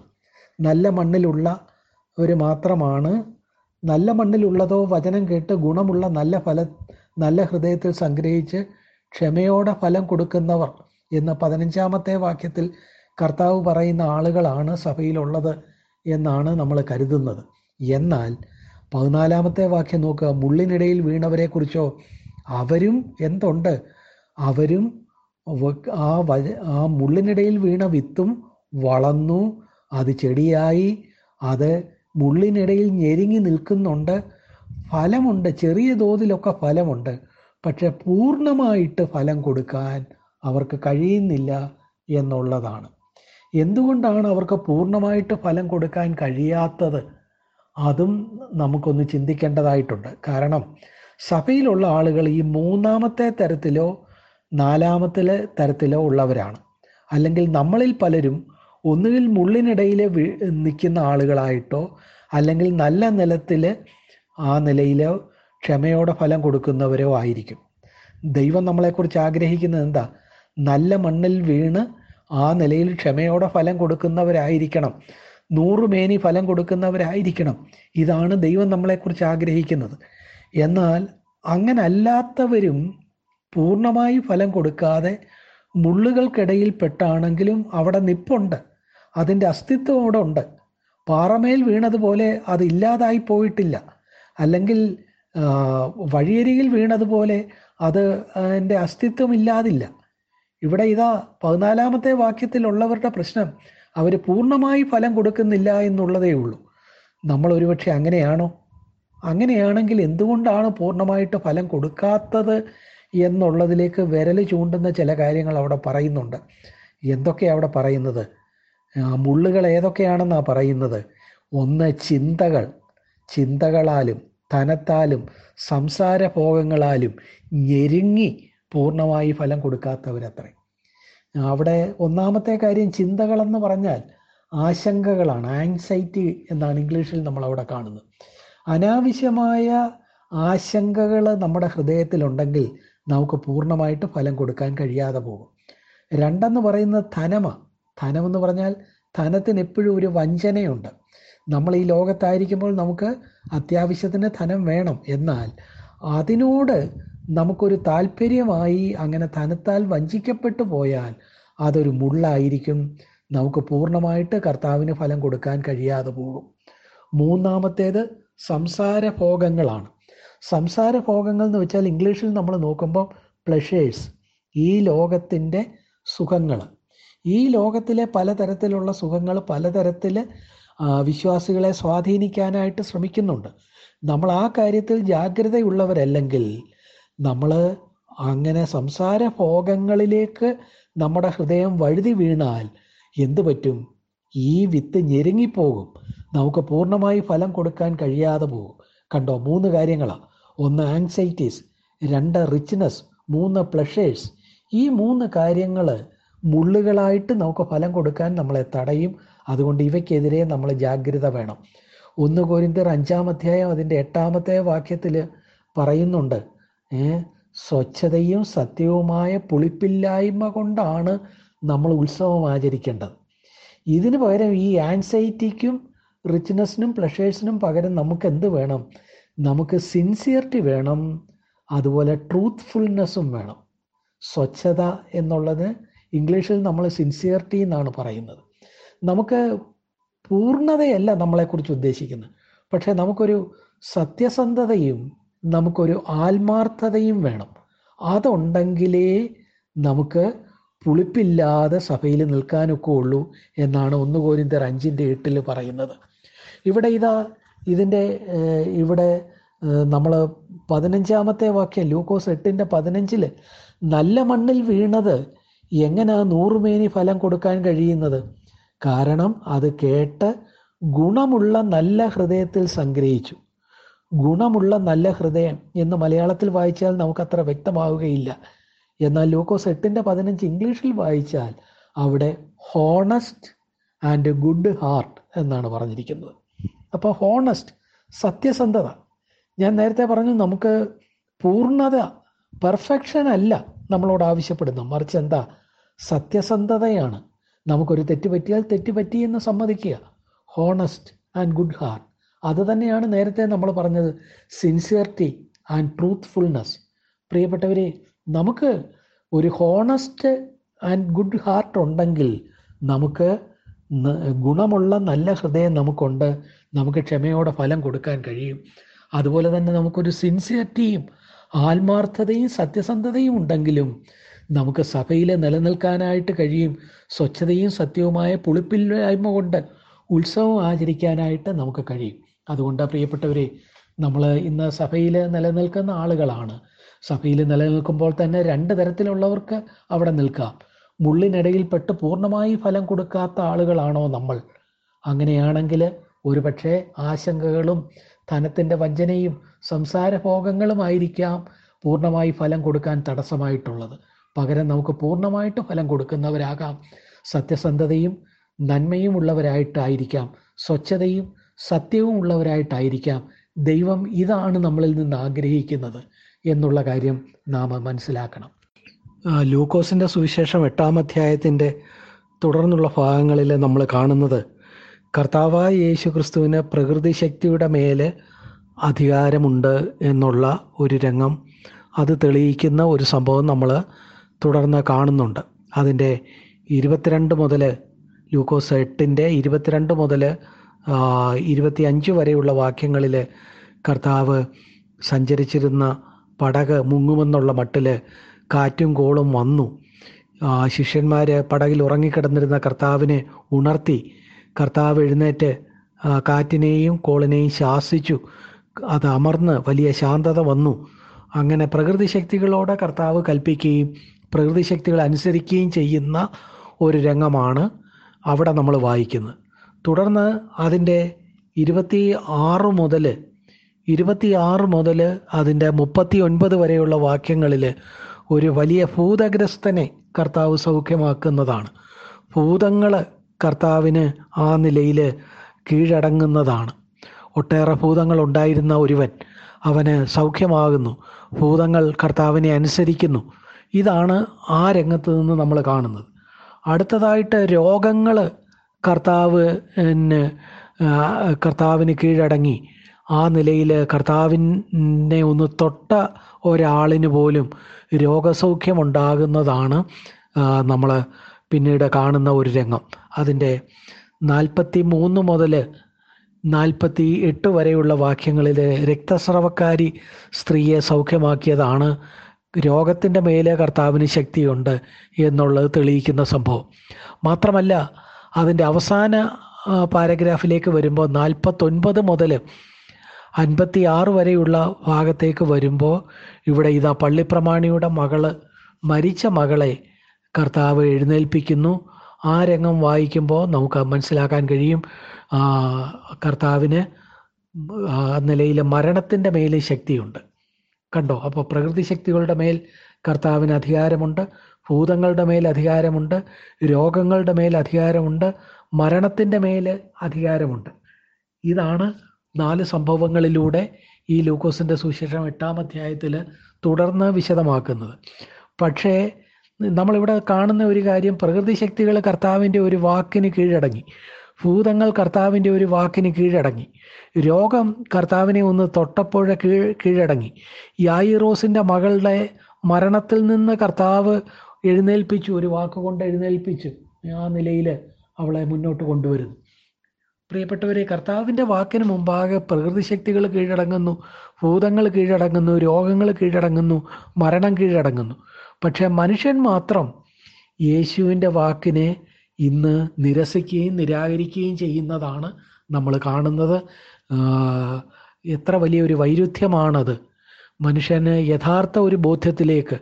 നല്ല മണ്ണിലുള്ള അവർ മാത്രമാണ്. നല്ല മണ്ണിലുള്ളതോ വചനം കേട്ട് ഗുണമുള്ള നല്ല ഫല നല്ല ഹൃദയത്തിൽ സംഗ്രഹിച്ച് ക്ഷമയോടെ ഫലം കൊടുക്കുന്നവർ എന്ന് പതിനഞ്ചാമത്തെ വാക്യത്തിൽ കർത്താവ് പറയുന്ന ആളുകളാണ് സഭയിലുള്ളത് എന്നാണ് നമ്മൾ കരുതുന്നത്. എന്നാൽ പതിനാലാമത്തെ വാക്യം നോക്കുക. മുള്ളിനിടയിൽ വീണവരെക്കുറിച്ചോ അവരും എന്തുണ്ട്? അവരും ആ വച ആ മുള്ളിനിടയിൽ വീണ വിത്തും വളർന്നു. അത് ചെടിയായി. അത് മുള്ളിനിടയിൽ ഞെരുങ്ങി നിൽക്കുന്നുണ്ട്. ഫലമുണ്ട്. ചെറിയ തോതിലൊക്കെ ഫലമുണ്ട്. പക്ഷെ പൂർണമായിട്ട് ഫലം കൊടുക്കാൻ അവർക്ക് കഴിയുന്നില്ല എന്നുള്ളതാണ്. എന്തുകൊണ്ടാണ് അവർക്ക് പൂർണമായിട്ട് ഫലം കൊടുക്കാൻ കഴിയാത്തത്? അതും നമുക്കൊന്ന് ചിന്തിക്കേണ്ടതായിട്ടുണ്ട്. കാരണം സഭയിലുള്ള ആളുകൾ ഈ മൂന്നാമത്തെ തരത്തിലോ നാലാമത്തെ തരത്തിലോ ഉള്ളവരാണ്. അല്ലെങ്കിൽ നമ്മളിൽ പലരും ഒന്നുകിൽ മുള്ളിനിടയിൽ നിൽക്കുന്ന ആളുകളായിട്ടോ അല്ലെങ്കിൽ നല്ല നിലത്തിൽ ആ നിലയിൽ ക്ഷമയോടെ ഫലം കൊടുക്കുന്നവരോ ആയിരിക്കും. ദൈവം നമ്മളെക്കുറിച്ച് ആഗ്രഹിക്കുന്നത് എന്താ? നല്ല മണ്ണിൽ വീണ് ആ നിലയിൽ ക്ഷമയോടെ ഫലം കൊടുക്കുന്നവരായിരിക്കണം. നൂറ് മേനി ഫലം കൊടുക്കുന്നവരായിരിക്കണം. ഇതാണ് ദൈവം നമ്മളെക്കുറിച്ച് ആഗ്രഹിക്കുന്നത്. എന്നാൽ അങ്ങനെ അല്ലാത്തവരും പൂർണമായി ഫലം കൊടുക്കാതെ മുള്ളുകൾക്കിടയിൽ പെട്ടാണെങ്കിലും അവിടെ നിപ്പുണ്ട്. അതിന്റെ അസ്തിത്വം അവിടെ ഉണ്ട്. പാറമേൽ വീണതുപോലെ അത് ഇല്ലാതായി പോയിട്ടില്ല. അല്ലെങ്കിൽ വഴിയരികിൽ വീണതുപോലെ അത് എന്റെ അസ്തിത്വം ഇല്ലാതില്ല. ഇവിടെ ഇതാ പതിനാലാമത്തെ വാക്യത്തിലുള്ളവരുടെ പ്രശ്നം. അവർ പൂർണമായി ഫലം കൊടുക്കുന്നില്ല എന്നുള്ളതേ ഉള്ളൂ. നമ്മൾ ഒരുപക്ഷെ അങ്ങനെയാണോ? അങ്ങനെയാണെങ്കിൽ എന്തുകൊണ്ടാണ് പൂർണമായിട്ട് ഫലം കൊടുക്കാത്തത് എന്നുള്ളതിലേക്ക് വിരൽ ചൂണ്ടുന്ന ചില കാര്യങ്ങൾ അവിടെ പറയുന്നുണ്ട്. എന്തൊക്കെയാണ് അവിടെ പറയുന്നത്? മുള്ളുകൾ ഏതൊക്കെയാണെന്നാണ് പറയുന്നത്? ഒന്ന് ചിന്തകൾ. ചിന്തകളാലും ധനത്താലും സംസാര ഭോഗങ്ങളാലും ഞെരുങ്ങി പൂർണമായി ഫലം കൊടുക്കാത്തവരത്രേ. അവിടെ ഒന്നാമത്തെ കാര്യം ചിന്തകളെന്ന് പറഞ്ഞാൽ ആശങ്കകളാണ്. ആങ്സൈറ്റി എന്നാണ് ഇംഗ്ലീഷിൽ നമ്മൾ അവിടെ കാണുന്നത്. അനാവശ്യമായ ആശങ്കകൾ നമ്മുടെ ഹൃദയത്തിലുണ്ടെങ്കിൽ നമുക്ക് പൂർണമായിട്ട് ഫലം കൊടുക്കാൻ കഴിയാതെ പോകും. രണ്ടെന്ന് പറയുന്നത് ധനമ ധനമെന്ന് പറഞ്ഞാൽ ധനത്തിന് എപ്പോഴും ഒരു വഞ്ചനയുണ്ട്. നമ്മൾ ഈ ലോകത്തായിരിക്കുമ്പോൾ നമുക്ക് അത്യാവശ്യത്തിന് ധനം വേണം. എന്നാൽ അതിനോട് നമുക്കൊരു താല്പര്യമായി അങ്ങനെ ധനത്താൽ വഞ്ചിക്കപ്പെട്ടു പോയാൽ അതൊരു മുള്ളായിരിക്കും. നമുക്ക് പൂർണമായിട്ട് കർത്താവിന് ഫലം കൊടുക്കാൻ കഴിയാതെ പോകും. മൂന്നാമത്തേത് സംസാര ഭോഗങ്ങളാണ് സംസാര ഭോഗങ്ങൾ എന്ന് വെച്ചാൽ ഇംഗ്ലീഷിൽ നമ്മൾ നോക്കുമ്പോൾ പ്ലഷേഴ്സ് ഈ ലോകത്തിന്റെ സുഖങ്ങൾ. ഈ ലോകത്തിലെ പലതരത്തിലുള്ള സുഖങ്ങൾ പലതരത്തിൽ വിശ്വാസികളെ സ്വാധീനിക്കാനായിട്ട് ശ്രമിക്കുന്നുണ്ട്. നമ്മൾ ആ കാര്യത്തിൽ ജാഗ്രതയുള്ളവരല്ലെങ്കിൽ നമ്മൾ അങ്ങനെ സംസാര ഭോഗങ്ങളിലേക്ക് നമ്മുടെ ഹൃദയം വഴുതി വീണാൽ എന്തു പറ്റും? ഈ വിത്ത് ഞെരുങ്ങിപ്പോകും. നമുക്ക് പൂർണമായി ഫലം കൊടുക്കാൻ കഴിയാതെ പോകും. കണ്ടോ? മൂന്ന് കാര്യങ്ങളാണ് ഒന്ന് ആങ്സൈറ്റീസ് രണ്ട് റിച്ച്നെസ് മൂന്ന് പ്ലഷേഴ്സ് ഈ മൂന്ന് കാര്യങ്ങൾ മുള്ളുകളായിട്ട് നമുക്ക് ഫലം കൊടുക്കാൻ നമ്മളെ തടയും. അതുകൊണ്ട് ഇവയ്ക്കെതിരെ നമ്മൾ ജാഗ്രത വേണം. ഒന്ന് കോരിന്തർ അഞ്ചാം അധ്യായം അതിന്റെ എട്ടാമത്തെ വാക്യത്തിൽ പറയുന്നുണ്ട്. സ്വച്ഛതയും സത്യവുമായ പുളിപ്പില്ലായ്മ കൊണ്ടാണ് നമ്മൾ ഉത്സവം ആചരിക്കേണ്ടത്. ഇതിന് പകരം ഈ ആൻസൈറ്റിക്കും റിച്ച്നെസ്സിനും പ്ലഷേഴ്സിനും പകരം നമുക്ക് എന്ത് വേണം? നമുക്ക് സിൻസിയറിറ്റി വേണം അതുപോലെ ട്രൂത്ത്ഫുൾനെസ്സും വേണം. സ്വച്ഛത എന്നുള്ളത് ഇംഗ്ലീഷിൽ നമ്മൾ സിൻസിയറിറ്റി എന്നാണ് പറയുന്നത്. നമുക്ക് പൂർണതയല്ല നമ്മളെക്കുറിച്ച് ഉദ്ദേശിക്കുന്നത്. പക്ഷേ നമുക്കൊരു സത്യസന്ധതയും നമുക്കൊരു ആത്മാർത്ഥതയും വേണം. അതുണ്ടെങ്കിലേ നമുക്ക് പുളിപ്പില്ലാതെ സഭയിൽ നിൽക്കാനൊക്കെ ഉള്ളൂ എന്നാണ് ഒന്ന് അഞ്ചിന്റെ എട്ടിൽ പറയുന്നത്. ഇവിടെ ഇതാ ഇതിന്റെ ഇവിടെ നമ്മൾ പതിനഞ്ചാമത്തെ വാക്യം ലൂക്കോസ് എട്ടിന്റെ പതിനഞ്ചിൽ നല്ല മണ്ണിൽ വീണത് എങ്ങനെ നൂറുമേനി ഫലം കൊടുക്കാൻ കഴിയുന്നത്? കാരണം അത് കേട്ട് ഗുണമുള്ള നല്ല ഹൃദയത്തിൽ സംഗ്രഹിച്ചു. ഗുണമുള്ള നല്ല ഹൃദയം എന്ന് മലയാളത്തിൽ വായിച്ചാൽ നമുക്കത്ര വ്യക്തമാവുകയില്ല. എന്നാൽ ലൂക്കോസ് എട്ടിന്റെ പതിനഞ്ച് ഇംഗ്ലീഷിൽ വായിച്ചാൽ അവിടെ ഹോണസ്റ്റ് ആൻഡ് ഗുഡ് ഹാർട്ട് എന്നാണ് പറഞ്ഞിരിക്കുന്നത്. അപ്പോൾ ഹോണസ്റ്റ് സത്യസന്ധത. ഞാൻ നേരത്തെ പറഞ്ഞു നമുക്ക് പൂർണത പെർഫെക്ഷൻ അല്ല നമ്മളോട് ആവശ്യപ്പെടുന്നു മറിച്ച് എന്താ? സത്യസന്ധതയാണ്. നമുക്കൊരു തെറ്റ് പറ്റിയാൽ തെറ്റ് പറ്റി എന്ന് സമ്മതിക്കുക. ഹോണസ്റ്റ് ആൻഡ് ഗുഡ് ഹാർട്ട് അത് തന്നെയാണ് നേരത്തെ നമ്മൾ പറഞ്ഞത്. സിൻസിയറിറ്റി ആൻഡ് ട്രൂത്ത്ഫുൾനെസ് പ്രിയപ്പെട്ടവരെ നമുക്ക് ഒരു ഹോണസ്റ്റ് ആൻഡ് ഗുഡ് ഹാർട്ട് ഉണ്ടെങ്കിൽ നമുക്ക് ഗുണമുള്ള നല്ല ഹൃദയം നമുക്കുണ്ട്. നമുക്ക് ക്ഷമയോടെ ഫലം കൊടുക്കാൻ കഴിയും. അതുപോലെ തന്നെ നമുക്കൊരു സിൻസിയറിറ്റിയും ആത്മാർത്ഥതയും സത്യസന്ധതയും ഉണ്ടെങ്കിലും നമുക്ക് സഭയിൽ നിലനിൽക്കാനായിട്ട് കഴിയും. സ്വച്ഛതയും സത്യവുമായ പുളിപ്പില്ലായ്മ കൊണ്ട് ഉത്സവം ആചരിക്കാനായിട്ട് നമുക്ക് കഴിയും. അതുകൊണ്ട് പ്രിയപ്പെട്ടവരെ നമ്മൾ ഇന്ന് സഭയിൽ നിലനിൽക്കുന്ന ആളുകളാണ്. സഭയിൽ നിലനിൽക്കുമ്പോൾ തന്നെ രണ്ട് തരത്തിലുള്ളവർക്ക് അവിടെ നിൽക്കാം. മുള്ളിനിടയിൽപ്പെട്ട് പൂർണമായി ഫലം കൊടുക്കാത്ത ആളുകളാണോ നമ്മൾ? അങ്ങനെയാണെങ്കിൽ ഒരുപക്ഷെ ആശങ്കകളും ധനത്തിന്റെ വഞ്ചനയും സംസാരഭോഗങ്ങളുമായിരിക്കാം പൂർണമായി ഫലം കൊടുക്കാൻ തടസ്സമായിട്ടുള്ളത്. പകരം നമുക്ക് പൂർണമായിട്ട് ഫലം കൊടുക്കുന്നവരാകാം. സത്യസന്ധതയും നന്മയും ഉള്ളവരായിട്ടായിരിക്കാം. സ്വച്ഛതയും സത്യവും ഉള്ളവരായിട്ടായിരിക്കാം. ദൈവം ഇതാണ് നമ്മളിൽ നിന്ന് ആഗ്രഹിക്കുന്നത് എന്നുള്ള കാര്യം നാം മനസ്സിലാക്കണം. ലൂക്കോസിന്റെ സുവിശേഷം എട്ടാം അധ്യായത്തിന്റെ തുടർന്നുള്ള ഭാഗങ്ങളിൽ നമ്മൾ കാണുന്നത് കർത്താവായ യേശു ക്രിസ്തുവിന് പ്രകൃതി ശക്തിയുടെ മേലെ അധികാരമുണ്ട് എന്നുള്ള ഒരു രംഗം. അത് തെളിയിക്കുന്ന ഒരു സംഭവം നമ്മൾ തുടർന്ന് കാണുന്നുണ്ട്. അതിന്റെ ഇരുപത്തിരണ്ട് മുതൽ ലൂക്കോസ് എട്ടിന്റെ ഇരുപത്തിരണ്ട് മുതൽ ഇരുപത്തി അഞ്ച് വരെയുള്ള വാക്യങ്ങളിൽ കർത്താവ് സഞ്ചരിച്ചിരുന്ന പടക് മുങ്ങുമെന്നുള്ള മട്ടിൽ കാറ്റും കോളും വന്നു. ശിഷ്യന്മാർ പടകിൽ ഉറങ്ങിക്കിടന്നിരുന്ന കർത്താവിനെ ഉണർത്തി. കർത്താവ് എഴുന്നേറ്റ് കാറ്റിനെയും കോളിനെയും ശാസിച്ചു. അത് അമർന്ന് വലിയ ശാന്തത വന്നു. അങ്ങനെ പ്രകൃതി ശക്തികളോടെ കർത്താവ് കൽപ്പിക്കുകയും പ്രകൃതി ശക്തികൾ അനുസരിക്കുകയും ചെയ്യുന്ന ഒരു രംഗമാണ് അവിടെ നമ്മൾ വായിക്കുന്നത്. തുടർന്ന് അതിന്റെ ഇരുപത്തി ആറ് മുതൽ ഇരുപത്തി ആറ് മുതൽ അതിന്റെ മുപ്പത്തി ഒൻപത് വരെയുള്ള വാക്യങ്ങളിൽ ഒരു വലിയ ഭൂതഗ്രസ്തനെ കർത്താവ് സൗഖ്യമാക്കുന്നതാണ്. ഭൂതങ്ങൾ കർത്താവിന് ആ നിലയിൽ കീഴടങ്ങുന്നതാണ്. ഒട്ടേറെ ഭൂതങ്ങൾ ഉണ്ടായിരുന്ന ഒരുവൻ അവന് സൗഖ്യമാകുന്നു. ഭൂതങ്ങൾ കർത്താവിനെ അനുസരിക്കുന്നു. ഇതാണ് ആ രംഗത്ത് നിന്ന് നമ്മൾ കാണുന്നത്. അടുത്തതായിട്ട് രോഗങ്ങൾ കർത്താവ് കർത്താവിന് കീഴടങ്ങി. ആ നിലയിൽ കർത്താവിനെ ഒന്ന് തൊട്ട ഒരാളിന് പോലും രോഗസൗഖ്യമുണ്ടാകുന്നതാണ് നമ്മൾ പിന്നീട് കാണുന്ന ഒരു രംഗം. അതിന്റെ നാൽപ്പത്തി മൂന്ന് മുതൽ നാൽപ്പത്തി എട്ട് വരെയുള്ള വാക്യങ്ങളിൽ രക്തസ്രവക്കാരി സ്ത്രീയെ സൗഖ്യമാക്കിയതാണ് രോഗത്തിന്റെ മേലെ കർത്താവിന് ശക്തിയുണ്ട് എന്നുള്ളത് തെളിയിക്കുന്ന സംഭവം. മാത്രമല്ല അതിന്റെ അവസാന പാരഗ്രാഫിലേക്ക് വരുമ്പോൾ നാൽപ്പത്തൊൻപത് മുതൽ അൻപത്തി ആറ് വരെയുള്ള ഭാഗത്തേക്ക് വരുമ്പോൾ ഇവിടെ ഇതാ പള്ളിപ്രമാണിയുടെ മകൾ മരിച്ച മകളെ കർത്താവ് എഴുന്നേൽപ്പിക്കുന്നു. ആ രംഗം വായിക്കുമ്പോൾ നമുക്ക് മനസ്സിലാക്കാൻ കഴിയും. കർത്താവിന് ആ നിലയിൽ മരണത്തിന്റെ മേൽ ശക്തിയുണ്ട്. കണ്ടോ? അപ്പോൾ പ്രകൃതി ശക്തികളുടെ മേൽ കർത്താവിന് അധികാരമുണ്ട്. ഭൂതങ്ങളുടെ മേൽ അധികാരമുണ്ട്. രോഗങ്ങളുടെ മേൽ അധികാരമുണ്ട്. മരണത്തിന്റെ മേൽ അധികാരമുണ്ട്. ഇതാണ് നാല് സംഭവങ്ങളിലൂടെ ഈ ലൂക്കോസിന്റെ സുവിശേഷം എട്ടാം അധ്യായത്തിൽ തുടർന്ന് വിശദമാക്കുന്നത്. പക്ഷേ നമ്മളിവിടെ കാണുന്ന ഒരു കാര്യം പ്രകൃതി ശക്തികൾ കർത്താവിന്റെ ഒരു വാക്കിന് കീഴടങ്ങി. ഭൂതങ്ങൾ കർത്താവിന്റെ ഒരു വാക്കിന് കീഴടങ്ങി. രോഗം കർത്താവിനെ ഒന്ന് തൊട്ടപ്പോഴ കീഴ് കീഴടങ്ങി. യായിറോസിന്റെ മകളുടെ മരണത്തിൽ നിന്ന് കർത്താവ് എഴുന്നേൽപ്പിച്ചു ഒരു വാക്കുകൊണ്ട് എഴുന്നേൽപ്പിച്ചു. ആ നിലയിൽ അവളെ മുന്നോട്ട് കൊണ്ടുവരുന്നു. പ്രിയപ്പെട്ടവരെ കർത്താവിന്റെ വാക്കിന് മുമ്പാകെ പ്രകൃതി ശക്തികൾ കീഴടങ്ങുന്നു ഭൂതങ്ങൾ കീഴടങ്ങുന്നു രോഗങ്ങൾ കീഴടങ്ങുന്നു മരണം കീഴടങ്ങുന്നു. പക്ഷെ മനുഷ്യൻ മാത്രം യേശുവിന്റെ വാക്കിനെ ഇന്ന് നിരസിക്കുകയും നിരാകരിക്കുകയും ചെയ്യുന്നതാണ് നമ്മൾ കാണുന്നത്. എത്ര വലിയൊരു വൈരുദ്ധ്യമാണത്. മനുഷ്യന് യഥാർത്ഥ ഒരു ബോധ്യത്തിലേക്ക്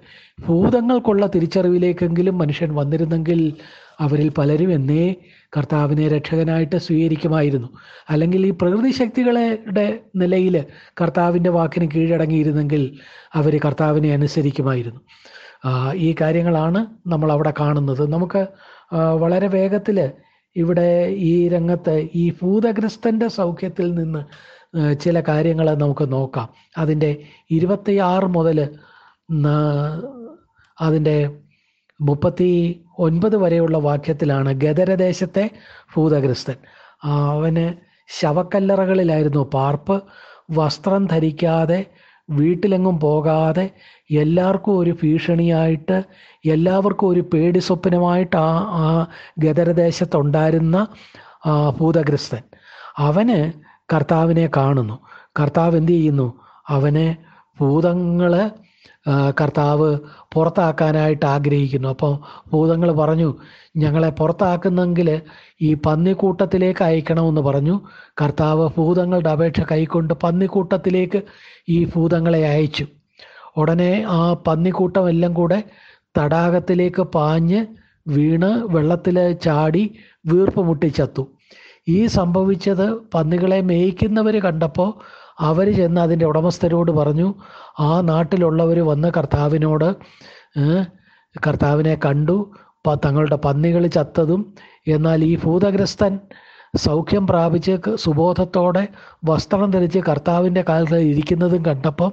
ഭൂതങ്ങൾക്കുള്ള തിരിച്ചറിവിലേക്കെങ്കിലും മനുഷ്യൻ വന്നിരുന്നെങ്കിൽ അവരിൽ പലരും എന്നേ കർത്താവിനെ രക്ഷകനായിട്ട് സ്വീകരിക്കുമായിരുന്നു. അല്ലെങ്കിൽ ഈ പ്രകൃതി ശക്തികളുടെ നിലയിൽ കർത്താവിന്റെ വാക്കിന് കീഴടങ്ങിയിരുന്നെങ്കിൽ അവർ കർത്താവിനെ അനുസരിക്കുമായിരുന്നു. ഈ കാര്യങ്ങളാണ് നമ്മൾ അവിടെ കാണുന്നത്. നമുക്ക് വളരെ വേഗത്തിൽ ഇവിടെ ഈ രംഗത്ത് ഈ ഭൂതഗ്രസ്തന്റെ സൗഖ്യത്തിൽ നിന്ന് ചില കാര്യങ്ങൾ നമുക്ക് നോക്കാം. അതിന്റെ ഇരുപത്തിയാറ് മുതൽ അതിന്റെ മുപ്പത്തി ഒൻപത് വരെയുള്ള വാക്യത്തിലാണ് ഗദരദേശത്തെ ഭൂതഗ്രസ്തൻ. അവന് ശവക്കല്ലറകളിലായിരുന്നു പാർപ്പ്. വസ്ത്രം ധരിക്കാതെ വീട്ടിലെങ്ങും പോകാതെ എല്ലാവർക്കും ഒരു ഭീഷണിയായിട്ട് എല്ലാവർക്കും ഒരു പേടി സ്വപ്നമായിട്ട് ആ ആ ഗദരദേശത്തുണ്ടായിരുന്ന ഭൂതഗ്രസ്തൻ. അവന് കർത്താവിനെ കാണുന്നു. കർത്താവ് എന്ത് ചെയ്യുന്നു? അവനെ ഭൂതങ്ങൾ കർത്താവ് പുറത്താക്കാനായിട്ട് ആഗ്രഹിക്കുന്നു. അപ്പോൾ ഭൂതങ്ങൾ പറഞ്ഞു ഞങ്ങളെ പുറത്താക്കുന്നെങ്കിൽ ഈ പന്നിക്കൂട്ടത്തിലേക്ക് അയക്കണമെന്ന് പറഞ്ഞു. കർത്താവ് ഭൂതങ്ങളുടെ അപേക്ഷ കൈക്കൊണ്ട് പന്നിക്കൂട്ടത്തിലേക്ക് ഈ ഭൂതങ്ങളെ അയച്ചു. ഉടനെ ആ പന്നിക്കൂട്ടം എല്ലാം കൂടെ തടാകത്തിലേക്ക് പാഞ്ഞ് വീണ് വെള്ളത്തിൽ ചാടി വീർപ്പ് മുട്ടിച്ചത്തു ഈ സംഭവിച്ചത് പന്നികളെ മേയ്ക്കുന്നവർ കണ്ടപ്പോൾ അവർ ചെന്ന് അതിന്റെ ഉടമസ്ഥരോട് പറഞ്ഞു ആ നാട്ടിലുള്ളവർ വന്ന് കർത്താവിനോട് കർത്താവിനെ കണ്ടു തങ്ങളുടെ പന്നികൾ ചത്തതും എന്നാൽ ഈ ഭൂതഗ്രസ്തൻ സൗഖ്യം പ്രാപിച്ച് സുബോധത്തോടെ വസ്ത്രം ധരിച്ച് കർത്താവിന്റെ കാലത്ത് ഇരിക്കുന്നതും കണ്ടപ്പം